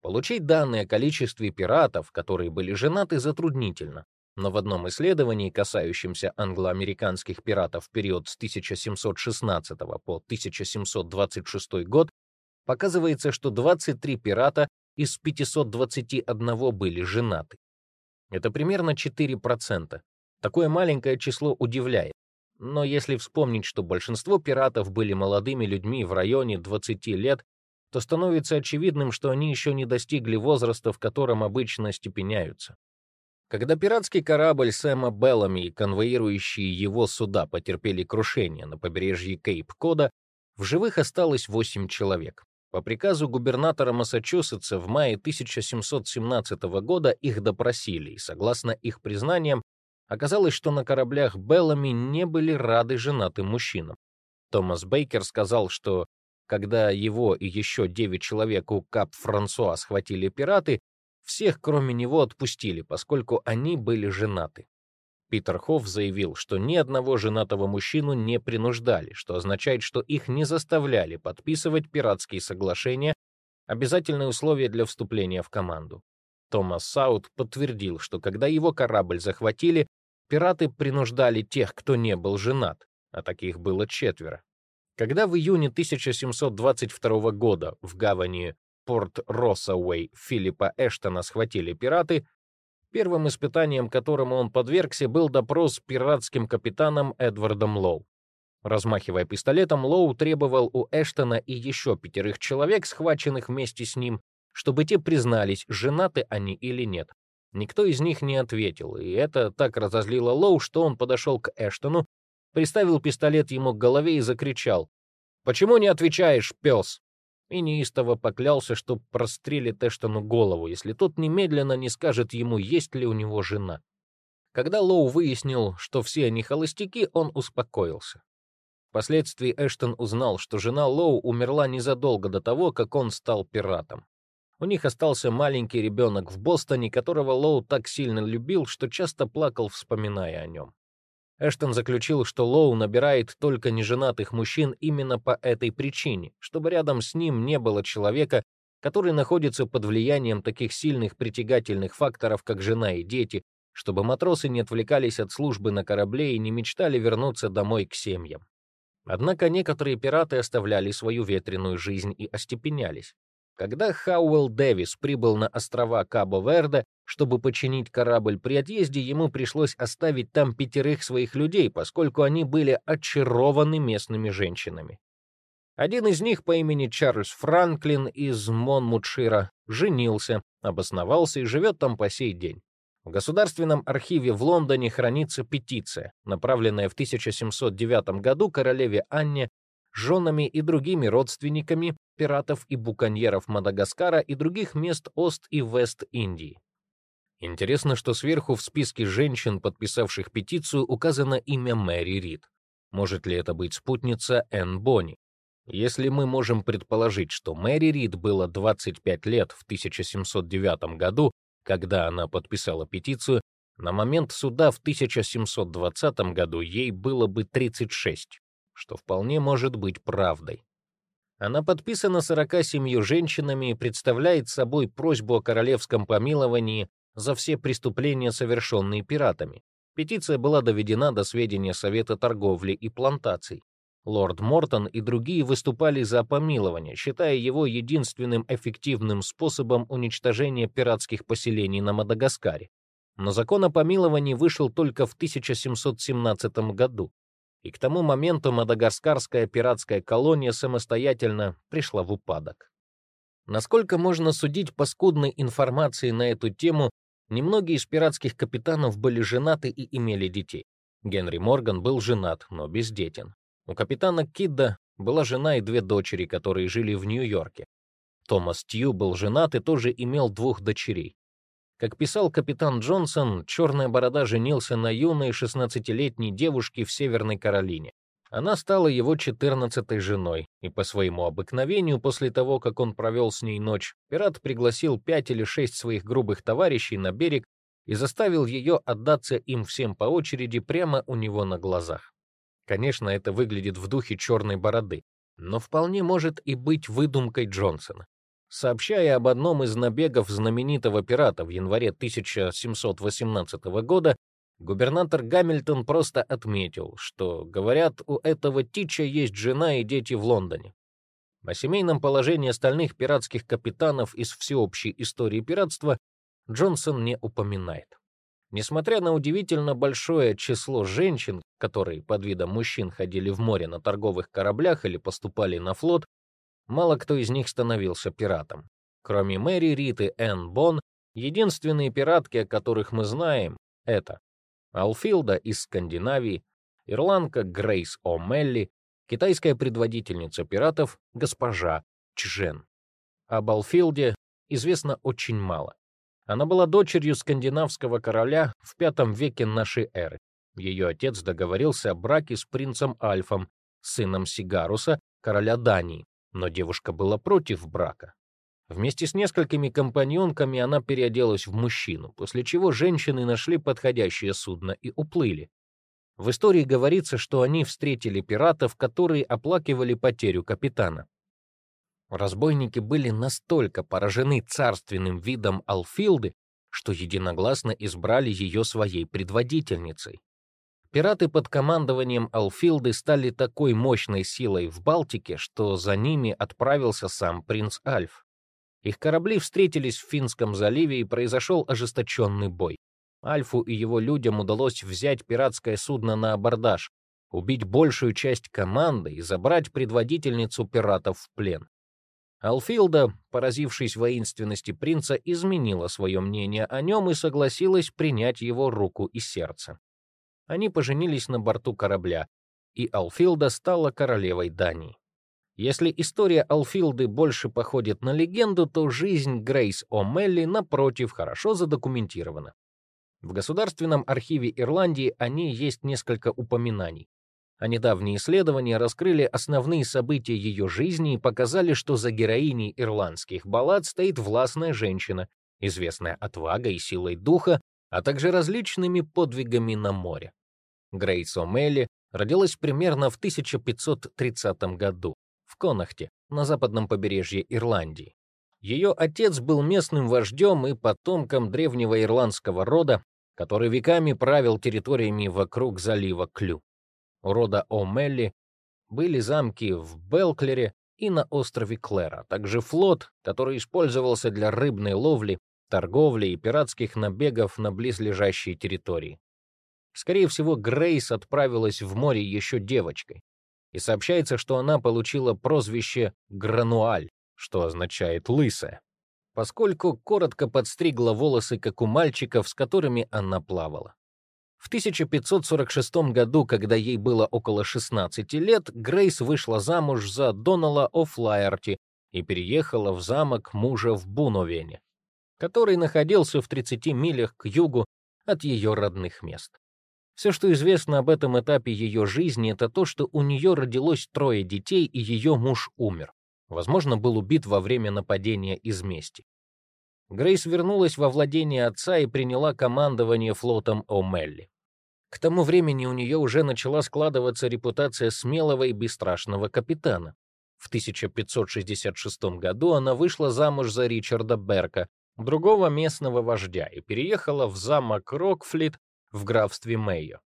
Получить данные о количестве пиратов, которые были женаты, затруднительно. Но в одном исследовании, касающемся англо-американских пиратов в период с 1716 по 1726 год, показывается, что 23 пирата из 521 были женаты. Это примерно 4%. Такое маленькое число удивляет. Но если вспомнить, что большинство пиратов были молодыми людьми в районе 20 лет, то становится очевидным, что они еще не достигли возраста, в котором обычно степеняются. Когда пиратский корабль Сэма Беллами и конвоирующие его суда потерпели крушение на побережье Кейп-Кода, в живых осталось 8 человек. По приказу губернатора Массачусетса в мае 1717 года их допросили, и, согласно их признаниям, оказалось, что на кораблях Беллами не были рады женатым мужчинам. Томас Бейкер сказал, что когда его и еще девять человек у Кап-Франсуа схватили пираты, всех, кроме него, отпустили, поскольку они были женаты. Питер Хофф заявил, что ни одного женатого мужчину не принуждали, что означает, что их не заставляли подписывать пиратские соглашения, обязательные условия для вступления в команду. Томас Саут подтвердил, что когда его корабль захватили, пираты принуждали тех, кто не был женат, а таких было четверо. Когда в июне 1722 года в гавани порт Россауэй Филиппа Эштона схватили пираты, первым испытанием, которому он подвергся, был допрос с пиратским капитаном Эдвардом Лоу. Размахивая пистолетом, Лоу требовал у Эштона и еще пятерых человек, схваченных вместе с ним, чтобы те признались, женаты они или нет. Никто из них не ответил, и это так разозлило Лоу, что он подошел к Эштону, приставил пистолет ему к голове и закричал «Почему не отвечаешь, пес?» и неистово поклялся, что прострелит Эштону голову, если тот немедленно не скажет ему, есть ли у него жена. Когда Лоу выяснил, что все они холостяки, он успокоился. Впоследствии Эштон узнал, что жена Лоу умерла незадолго до того, как он стал пиратом. У них остался маленький ребенок в Бостоне, которого Лоу так сильно любил, что часто плакал, вспоминая о нем. Эштон заключил, что Лоу набирает только неженатых мужчин именно по этой причине, чтобы рядом с ним не было человека, который находится под влиянием таких сильных притягательных факторов, как жена и дети, чтобы матросы не отвлекались от службы на корабле и не мечтали вернуться домой к семьям. Однако некоторые пираты оставляли свою ветреную жизнь и остепенялись. Когда Хауэлл Дэвис прибыл на острова Кабо-Верде, чтобы починить корабль при отъезде, ему пришлось оставить там пятерых своих людей, поскольку они были очарованы местными женщинами. Один из них по имени Чарльз Франклин из Монмутшира женился, обосновался и живет там по сей день. В Государственном архиве в Лондоне хранится петиция, направленная в 1709 году королеве Анне женами и другими родственниками пиратов и буконьеров Мадагаскара и других мест Ост- и Вест-Индии. Интересно, что сверху в списке женщин, подписавших петицию, указано имя Мэри Рид. Может ли это быть спутница Энн Бонни? Если мы можем предположить, что Мэри Рид было 25 лет в 1709 году, когда она подписала петицию, на момент суда в 1720 году ей было бы 36 что вполне может быть правдой. Она подписана 47 женщинами и представляет собой просьбу о королевском помиловании за все преступления, совершенные пиратами. Петиция была доведена до сведения Совета торговли и плантаций. Лорд Мортон и другие выступали за помилование, считая его единственным эффективным способом уничтожения пиратских поселений на Мадагаскаре. Но закон о помиловании вышел только в 1717 году, и к тому моменту мадагаскарская пиратская колония самостоятельно пришла в упадок. Насколько можно судить по скудной информации на эту тему, немногие из пиратских капитанов были женаты и имели детей. Генри Морган был женат, но бездетен. У капитана Кидда была жена и две дочери, которые жили в Нью-Йорке. Томас Тью был женат и тоже имел двух дочерей. Как писал капитан Джонсон, «Черная борода» женился на юной 16-летней девушке в Северной Каролине. Она стала его 14-й женой, и по своему обыкновению, после того, как он провел с ней ночь, пират пригласил пять или шесть своих грубых товарищей на берег и заставил ее отдаться им всем по очереди прямо у него на глазах. Конечно, это выглядит в духе «Черной бороды», но вполне может и быть выдумкой Джонсона. Сообщая об одном из набегов знаменитого пирата в январе 1718 года, губернатор Гамильтон просто отметил, что, говорят, у этого Тича есть жена и дети в Лондоне. О семейном положении остальных пиратских капитанов из всеобщей истории пиратства Джонсон не упоминает. Несмотря на удивительно большое число женщин, которые под видом мужчин ходили в море на торговых кораблях или поступали на флот, Мало кто из них становился пиратом. Кроме Мэри Рит и Энн Бон, Единственные пиратки, о которых мы знаем, это Алфилда из Скандинавии, ирландка Грейс О'Мелли, китайская предводительница пиратов госпожа Чжен. Об Алфилде известно очень мало. Она была дочерью скандинавского короля в V веке нашей эры. Ее отец договорился о браке с принцем Альфом, сыном Сигаруса, короля Дании, но девушка была против брака. Вместе с несколькими компаньонками она переоделась в мужчину, после чего женщины нашли подходящее судно и уплыли. В истории говорится, что они встретили пиратов, которые оплакивали потерю капитана. Разбойники были настолько поражены царственным видом Алфилды, что единогласно избрали ее своей предводительницей. Пираты под командованием Алфилды стали такой мощной силой в Балтике, что за ними отправился сам принц Альф. Их корабли встретились в Финском заливе и произошел ожесточенный бой. Альфу и его людям удалось взять пиратское судно на абордаж, убить большую часть команды и забрать предводительницу пиратов в плен. Алфилда, поразившись воинственности принца, изменила свое мнение о нем и согласилась принять его руку и сердце. Они поженились на борту корабля, и Алфилда стала королевой Дании. Если история Алфилды больше походит на легенду, то жизнь Грейс О'Мелли, напротив, хорошо задокументирована. В Государственном архиве Ирландии о ней есть несколько упоминаний а недавние исследования раскрыли основные события ее жизни и показали, что за героиней ирландских баллад стоит властная женщина, известная отвагой и силой духа, а также различными подвигами на море. Грейс О'Мелли родилась примерно в 1530 году в Конахте, на западном побережье Ирландии. Ее отец был местным вождем и потомком древнего ирландского рода, который веками правил территориями вокруг залива Клю. У рода О'Мелли были замки в Белклере и на острове Клэр, а также флот, который использовался для рыбной ловли, торговли и пиратских набегов на близлежащие территории. Скорее всего, Грейс отправилась в море еще девочкой, и сообщается, что она получила прозвище «Грануаль», что означает «лысая», поскольку коротко подстригла волосы, как у мальчиков, с которыми она плавала. В 1546 году, когда ей было около 16 лет, Грейс вышла замуж за Донала О'Флаерти и переехала в замок мужа в Буновене, который находился в 30 милях к югу от ее родных мест. Все, что известно об этом этапе ее жизни, это то, что у нее родилось трое детей, и ее муж умер. Возможно, был убит во время нападения из мести. Грейс вернулась во владение отца и приняла командование флотом О'Мелли. К тому времени у нее уже начала складываться репутация смелого и бесстрашного капитана. В 1566 году она вышла замуж за Ричарда Берка, другого местного вождя, и переехала в замок Рокфлит в графстве Мэйо.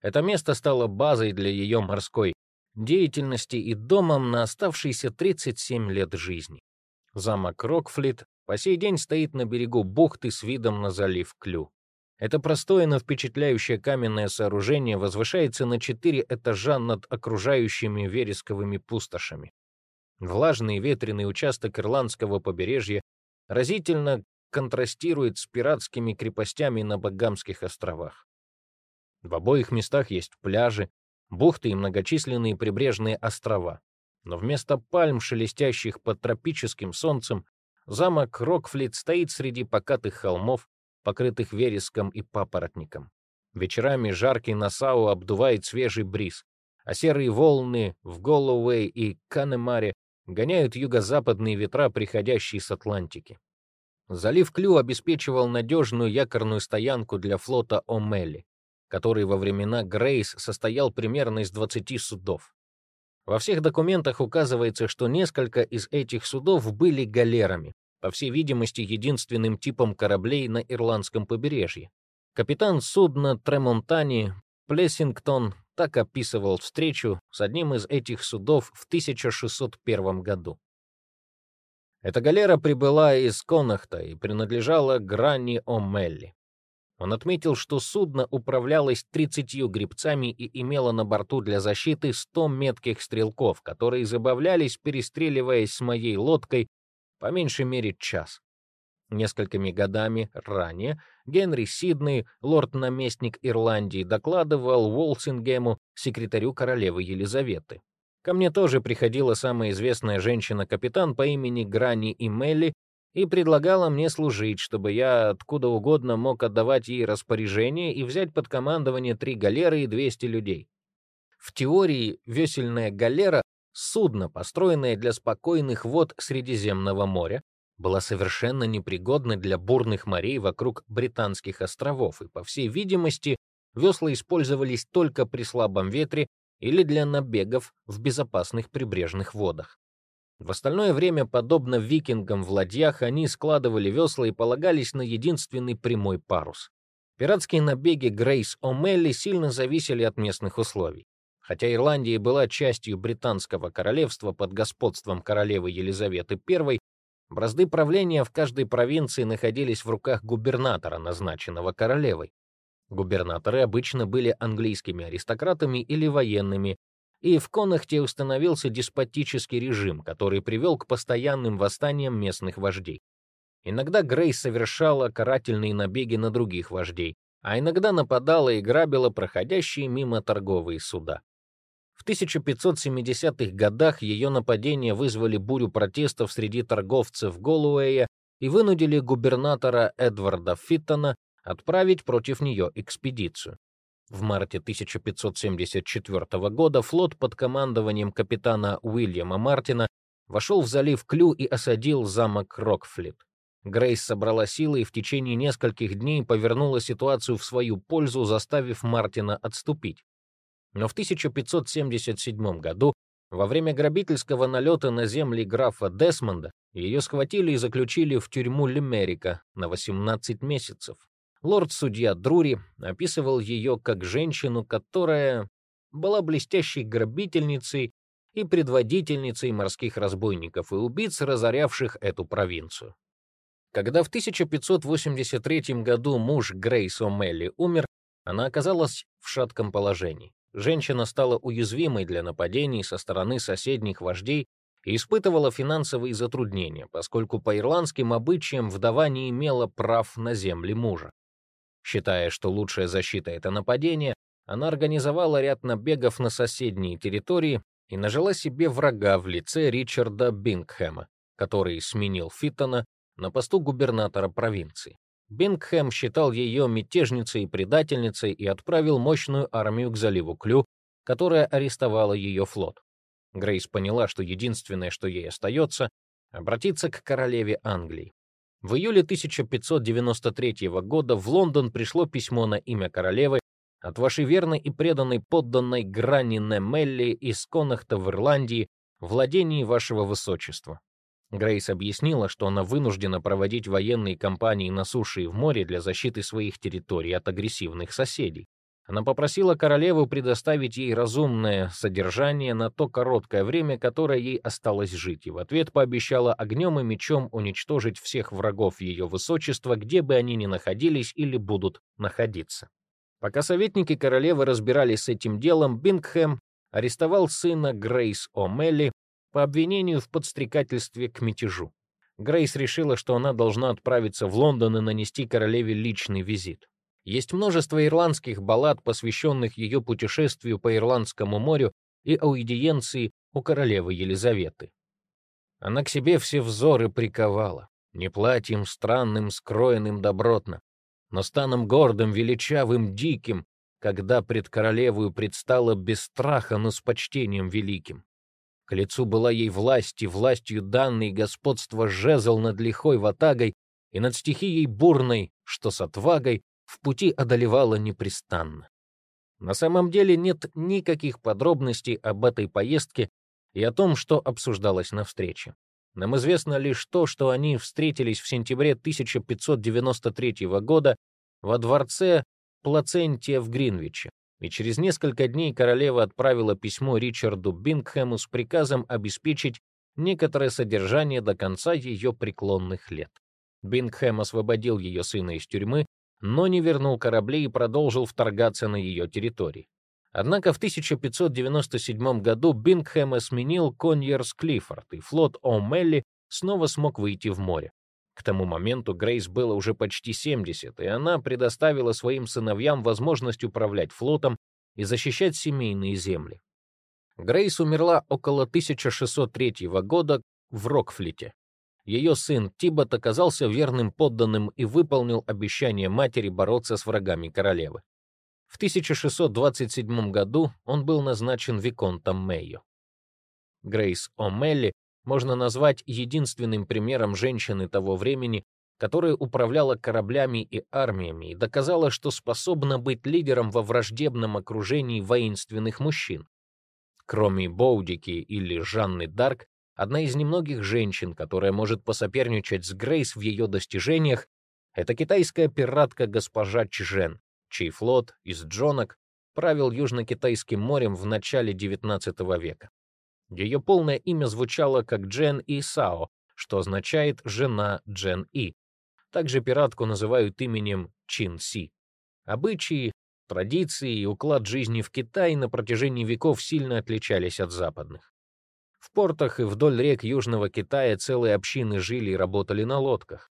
Это место стало базой для ее морской деятельности и домом на оставшиеся 37 лет жизни. Замок Рокфлит по сей день стоит на берегу бухты с видом на залив Клю. Это простое, но впечатляющее каменное сооружение возвышается на четыре этажа над окружающими вересковыми пустошами. Влажный ветреный участок ирландского побережья разительно контрастирует с пиратскими крепостями на Багамских островах. В обоих местах есть пляжи, бухты и многочисленные прибрежные острова. Но вместо пальм, шелестящих под тропическим солнцем, Замок Рокфлит стоит среди покатых холмов, покрытых вереском и папоротником. Вечерами жаркий Насау обдувает свежий бриз, а серые волны в Голлоуэй и Канемаре гоняют юго-западные ветра, приходящие с Атлантики. Залив Клю обеспечивал надежную якорную стоянку для флота О'Мелли, который во времена Грейс состоял примерно из 20 судов. Во всех документах указывается, что несколько из этих судов были галерами, по всей видимости, единственным типом кораблей на ирландском побережье. Капитан судна Тремонтани Плессингтон так описывал встречу с одним из этих судов в 1601 году. Эта галера прибыла из Конахта и принадлежала Гранни О'Мелли. Он отметил, что судно управлялось 30 грибцами и имело на борту для защиты 100 метких стрелков, которые забавлялись, перестреливаясь с моей лодкой по меньшей мере час. Несколькими годами ранее Генри Сидней, лорд-наместник Ирландии, докладывал Уолсингему, секретарю королевы Елизаветы. Ко мне тоже приходила самая известная женщина-капитан по имени Грани и Мелли и предлагала мне служить, чтобы я откуда угодно мог отдавать ей распоряжение и взять под командование три галеры и 200 людей. В теории весельная галера — судно, построенное для спокойных вод Средиземного моря, была совершенно непригодна для бурных морей вокруг Британских островов, и, по всей видимости, весла использовались только при слабом ветре или для набегов в безопасных прибрежных водах. В остальное время, подобно викингам в ладьях, они складывали весла и полагались на единственный прямой парус. Пиратские набеги Грейс О'Мелли сильно зависели от местных условий. Хотя Ирландия была частью британского королевства под господством королевы Елизаветы I, бразды правления в каждой провинции находились в руках губернатора, назначенного королевой. Губернаторы обычно были английскими аристократами или военными, и в Конахте установился деспотический режим, который привел к постоянным восстаниям местных вождей. Иногда Грейс совершала карательные набеги на других вождей, а иногда нападала и грабила проходящие мимо торговые суда. В 1570-х годах ее нападения вызвали бурю протестов среди торговцев Голуэя и вынудили губернатора Эдварда Фиттона отправить против нее экспедицию. В марте 1574 года флот под командованием капитана Уильяма Мартина вошел в залив Клю и осадил замок Рокфлит. Грейс собрала силы и в течение нескольких дней повернула ситуацию в свою пользу, заставив Мартина отступить. Но в 1577 году, во время грабительского налета на земли графа Десмонда, ее схватили и заключили в тюрьму Лимерика на 18 месяцев. Лорд-судья Друри описывал ее как женщину, которая была блестящей грабительницей и предводительницей морских разбойников и убийц, разорявших эту провинцию. Когда в 1583 году муж Грейс О'Мелли умер, она оказалась в шатком положении. Женщина стала уязвимой для нападений со стороны соседних вождей и испытывала финансовые затруднения, поскольку по ирландским обычаям вдова не имела прав на земли мужа. Считая, что лучшая защита — это нападение, она организовала ряд набегов на соседние территории и нажила себе врага в лице Ричарда Бингхэма, который сменил Фиттона на посту губернатора провинции. Бингхэм считал ее мятежницей и предательницей и отправил мощную армию к заливу Клю, которая арестовала ее флот. Грейс поняла, что единственное, что ей остается, обратиться к королеве Англии. В июле 1593 года в Лондон пришло письмо на имя королевы от вашей верной и преданной подданной Грани Немелли из Конахта в Ирландии, владении вашего высочества. Грейс объяснила, что она вынуждена проводить военные кампании на суше и в море для защиты своих территорий от агрессивных соседей. Она попросила королеву предоставить ей разумное содержание на то короткое время, которое ей осталось жить, и в ответ пообещала огнем и мечом уничтожить всех врагов ее высочества, где бы они ни находились или будут находиться. Пока советники королевы разбирались с этим делом, Бингхэм арестовал сына Грейс О'Мелли по обвинению в подстрекательстве к мятежу. Грейс решила, что она должна отправиться в Лондон и нанести королеве личный визит. Есть множество ирландских баллад, посвященных ее путешествию по Ирландскому морю и аудиенции у королевы Елизаветы. Она к себе все взоры приковала, не платьем странным, скроенным добротно, но станом гордым, величавым, диким, когда пред королевою предстала без страха, но с почтением великим. К лицу была ей власть, и властью данной господство жезл над лихой ватагой и над стихией бурной, что с отвагой в пути одолевала непрестанно. На самом деле нет никаких подробностей об этой поездке и о том, что обсуждалось на встрече. Нам известно лишь то, что они встретились в сентябре 1593 года во дворце Плацентия в Гринвиче, и через несколько дней королева отправила письмо Ричарду Бингхэму с приказом обеспечить некоторое содержание до конца ее преклонных лет. Бингхэм освободил ее сына из тюрьмы, но не вернул корабли и продолжил вторгаться на ее территории. Однако в 1597 году Бингхэма сменил Коньерс Клиффорд, и флот О'Мелли снова смог выйти в море. К тому моменту Грейс было уже почти 70, и она предоставила своим сыновьям возможность управлять флотом и защищать семейные земли. Грейс умерла около 1603 года в Рокфлите. Ее сын Тибот оказался верным подданным и выполнил обещание матери бороться с врагами королевы. В 1627 году он был назначен виконтом Мэйо. Грейс О'Мелли можно назвать единственным примером женщины того времени, которая управляла кораблями и армиями и доказала, что способна быть лидером во враждебном окружении воинственных мужчин. Кроме Боудики или Жанны Дарк, одна из немногих женщин, которая может посоперничать с Грейс в ее достижениях, это китайская пиратка госпожа Чжен, чей флот из джонок правил Южно-Китайским морем в начале XIX века. Ее полное имя звучало как Джен И Сао, что означает «жена Джен И». Также пиратку называют именем Чин Си. Обычаи, традиции и уклад жизни в Китае на протяжении веков сильно отличались от западных. В портах и вдоль рек Южного Китая целые общины жили и работали на лодках.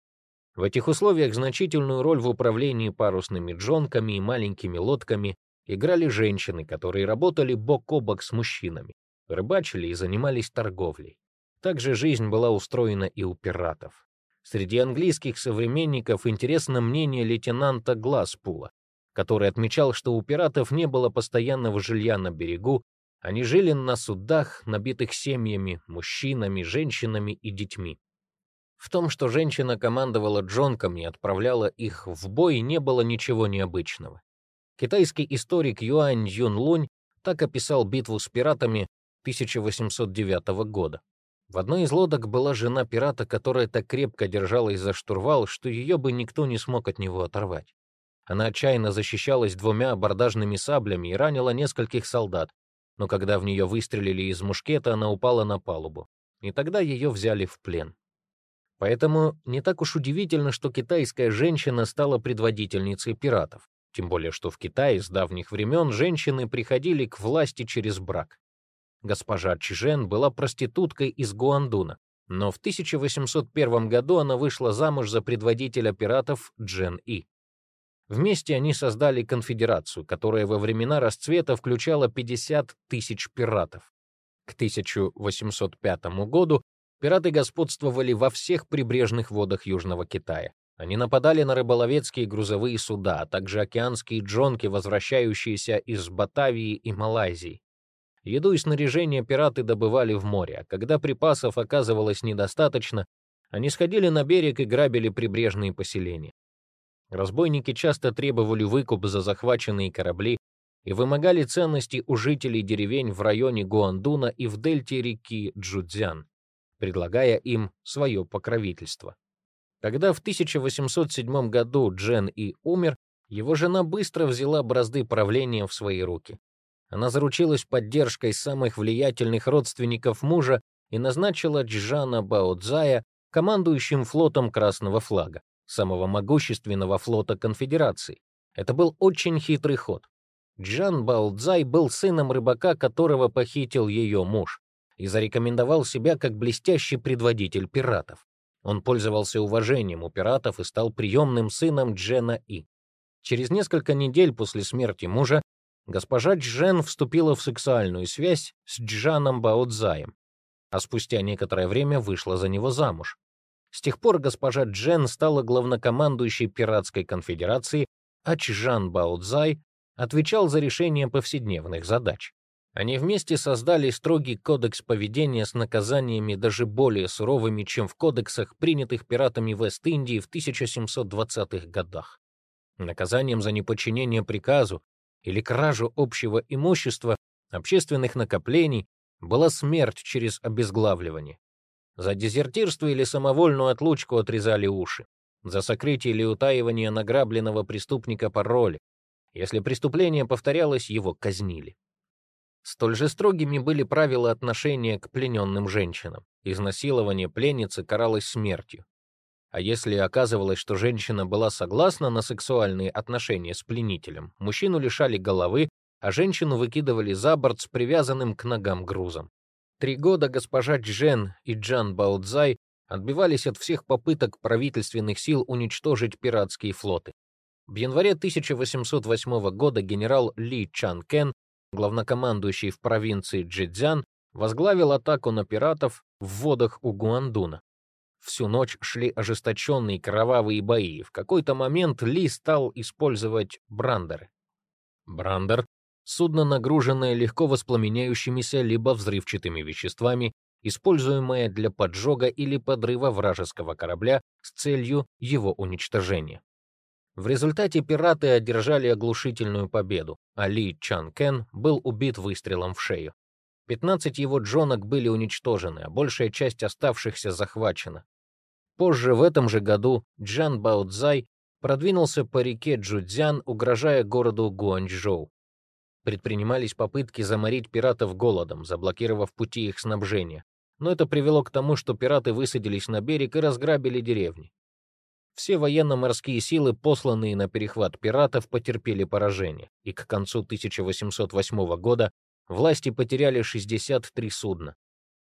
В этих условиях значительную роль в управлении парусными джонками и маленькими лодками играли женщины, которые работали бок о бок с мужчинами рыбачили и занимались торговлей. Также жизнь была устроена и у пиратов. Среди английских современников интересно мнение лейтенанта Гласпула, который отмечал, что у пиратов не было постоянного жилья на берегу, они жили на судах, набитых семьями, мужчинами, женщинами и детьми. В том, что женщина командовала джонками и отправляла их в бой, не было ничего необычного. Китайский историк Юань Юн Лунь так описал битву с пиратами 1809 года. В одной из лодок была жена пирата, которая так крепко держалась за штурвал, что ее бы никто не смог от него оторвать. Она отчаянно защищалась двумя абордажными саблями и ранила нескольких солдат, но когда в нее выстрелили из мушкета, она упала на палубу, и тогда ее взяли в плен. Поэтому не так уж удивительно, что китайская женщина стала предводительницей пиратов, тем более что в Китае с давних времен женщины приходили к власти через брак. Госпожа Чжен была проституткой из Гуандуна, но в 1801 году она вышла замуж за предводителя пиратов Джен И. Вместе они создали конфедерацию, которая во времена расцвета включала 50 тысяч пиратов. К 1805 году пираты господствовали во всех прибрежных водах Южного Китая. Они нападали на рыболовецкие грузовые суда, а также океанские джонки, возвращающиеся из Батавии и Малайзии. Еду и снаряжение пираты добывали в море, а когда припасов оказывалось недостаточно, они сходили на берег и грабили прибрежные поселения. Разбойники часто требовали выкуп за захваченные корабли и вымогали ценности у жителей деревень в районе Гуандуна и в дельте реки Джудзян, предлагая им свое покровительство. Когда в 1807 году Джен И умер, его жена быстро взяла бразды правления в свои руки. Она заручилась поддержкой самых влиятельных родственников мужа и назначила Джана Баодзая командующим флотом Красного флага, самого могущественного флота конфедерации. Это был очень хитрый ход. Джан Баодзай был сыном рыбака, которого похитил ее муж, и зарекомендовал себя как блестящий предводитель пиратов. Он пользовался уважением у пиратов и стал приемным сыном Джена И. Через несколько недель после смерти мужа госпожа Джен вступила в сексуальную связь с Джаном Баодзаем, а спустя некоторое время вышла за него замуж. С тех пор госпожа Джен стала главнокомандующей пиратской конфедерации, а Чжан Баодзай отвечал за решение повседневных задач. Они вместе создали строгий кодекс поведения с наказаниями даже более суровыми, чем в кодексах, принятых пиратами Вест-Индии в 1720-х годах. Наказанием за неподчинение приказу или кражу общего имущества, общественных накоплений, была смерть через обезглавливание. За дезертирство или самовольную отлучку отрезали уши. За сокрытие или утаивание награбленного преступника пароли. Если преступление повторялось, его казнили. Столь же строгими были правила отношения к плененным женщинам. Изнасилование пленницы каралось смертью. А если оказывалось, что женщина была согласна на сексуальные отношения с пленителем, мужчину лишали головы, а женщину выкидывали за борт с привязанным к ногам грузом. Три года госпожа Джен и Джан Баудзай отбивались от всех попыток правительственных сил уничтожить пиратские флоты. В январе 1808 года генерал Ли Чан Кен, главнокомандующий в провинции Джидзян, возглавил атаку на пиратов в водах у Гуандуна. Всю ночь шли ожесточенные кровавые бои. В какой-то момент Ли стал использовать брандеры. Брандер — судно, нагруженное легко воспламеняющимися либо взрывчатыми веществами, используемое для поджога или подрыва вражеского корабля с целью его уничтожения. В результате пираты одержали оглушительную победу, а Ли Чан Кен был убит выстрелом в шею. 15 его джонок были уничтожены, а большая часть оставшихся захвачена. Позже в этом же году Джан Баоцзай продвинулся по реке Джудзян, угрожая городу Гуанчжоу. Предпринимались попытки заморить пиратов голодом, заблокировав пути их снабжения, но это привело к тому, что пираты высадились на берег и разграбили деревни. Все военно-морские силы, посланные на перехват пиратов, потерпели поражение, и к концу 1808 года власти потеряли 63 судна.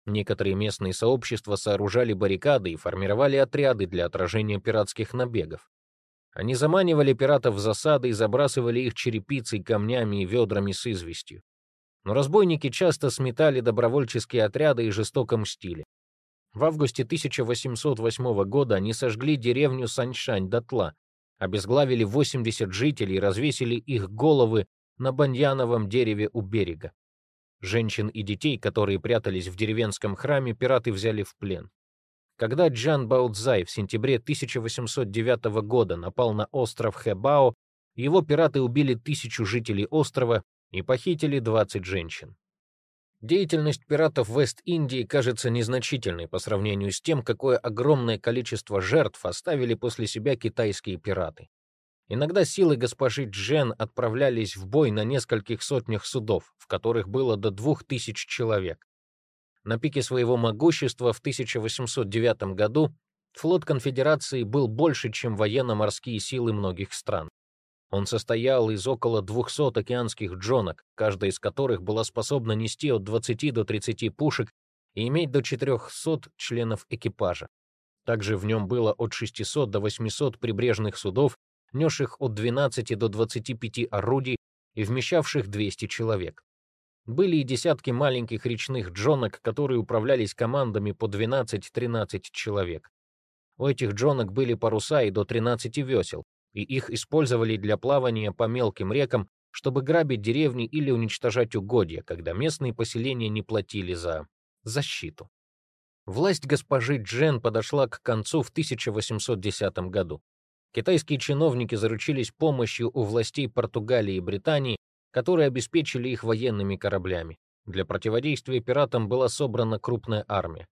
Некоторые местные сообщества сооружали баррикады и формировали отряды для отражения пиратских набегов. Они заманивали пиратов в засады и забрасывали их черепицей, камнями и ведрами с известью. Но разбойники часто сметали добровольческие отряды и жестоко мстили. В августе 1808 года они сожгли деревню Саньшань дотла, обезглавили 80 жителей и развесили их головы на баньяновом дереве у берега. Женщин и детей, которые прятались в деревенском храме, пираты взяли в плен. Когда Джан Баудзай в сентябре 1809 года напал на остров Хэбао, его пираты убили тысячу жителей острова и похитили 20 женщин. Деятельность пиратов Вест-Индии кажется незначительной по сравнению с тем, какое огромное количество жертв оставили после себя китайские пираты. Иногда силы госпожи Джен отправлялись в бой на нескольких сотнях судов, в которых было до двух тысяч человек. На пике своего могущества в 1809 году флот конфедерации был больше, чем военно-морские силы многих стран. Он состоял из около 200 океанских джонок, каждая из которых была способна нести от 20 до 30 пушек и иметь до 400 членов экипажа. Также в нем было от 600 до 800 прибрежных судов несших от 12 до 25 орудий и вмещавших 200 человек. Были и десятки маленьких речных джонок, которые управлялись командами по 12-13 человек. У этих джонок были паруса и до 13 весел, и их использовали для плавания по мелким рекам, чтобы грабить деревни или уничтожать угодья, когда местные поселения не платили за защиту. Власть госпожи Джен подошла к концу в 1810 году. Китайские чиновники заручились помощью у властей Португалии и Британии, которые обеспечили их военными кораблями. Для противодействия пиратам была собрана крупная армия.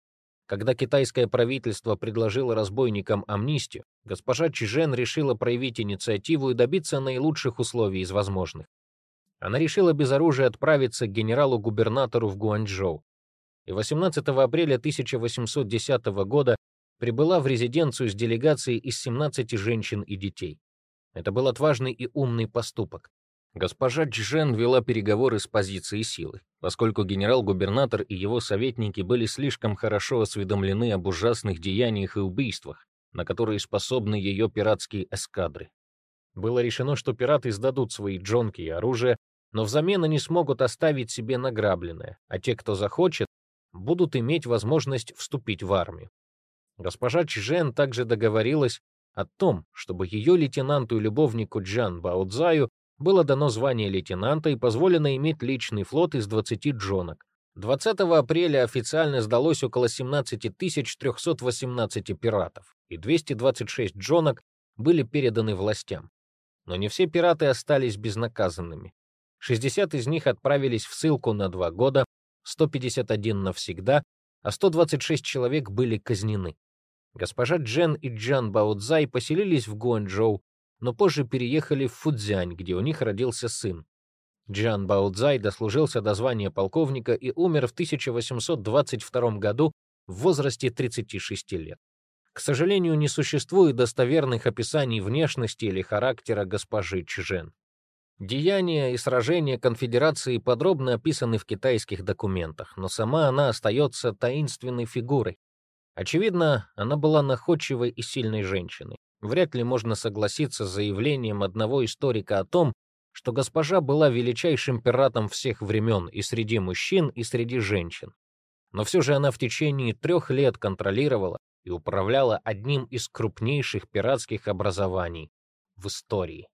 Когда китайское правительство предложило разбойникам амнистию, госпожа Чижен решила проявить инициативу и добиться наилучших условий из возможных. Она решила без оружия отправиться к генералу-губернатору в Гуанчжоу. И 18 апреля 1810 года прибыла в резиденцию с делегацией из 17 женщин и детей. Это был отважный и умный поступок. Госпожа Джен вела переговоры с позиции силы, поскольку генерал-губернатор и его советники были слишком хорошо осведомлены об ужасных деяниях и убийствах, на которые способны ее пиратские эскадры. Было решено, что пираты сдадут свои джонки и оружие, но взамен они смогут оставить себе награбленное, а те, кто захочет, будут иметь возможность вступить в армию. Госпожа Чжен также договорилась о том, чтобы ее лейтенанту и любовнику Джан Баудзаю было дано звание лейтенанта и позволено иметь личный флот из 20 джонок. 20 апреля официально сдалось около 17 318 пиратов, и 226 джонок были переданы властям. Но не все пираты остались безнаказанными. 60 из них отправились в ссылку на два года, 151 навсегда, а 126 человек были казнены. Госпожа Джен и Джан Баоцзай поселились в Гуанчжоу, но позже переехали в Фудзянь, где у них родился сын. Джан Баоцзай дослужился до звания полковника и умер в 1822 году в возрасте 36 лет. К сожалению, не существует достоверных описаний внешности или характера госпожи Чжен. Деяния и сражения конфедерации подробно описаны в китайских документах, но сама она остается таинственной фигурой. Очевидно, она была находчивой и сильной женщиной. Вряд ли можно согласиться с заявлением одного историка о том, что госпожа была величайшим пиратом всех времен и среди мужчин, и среди женщин. Но все же она в течение трех лет контролировала и управляла одним из крупнейших пиратских образований в истории.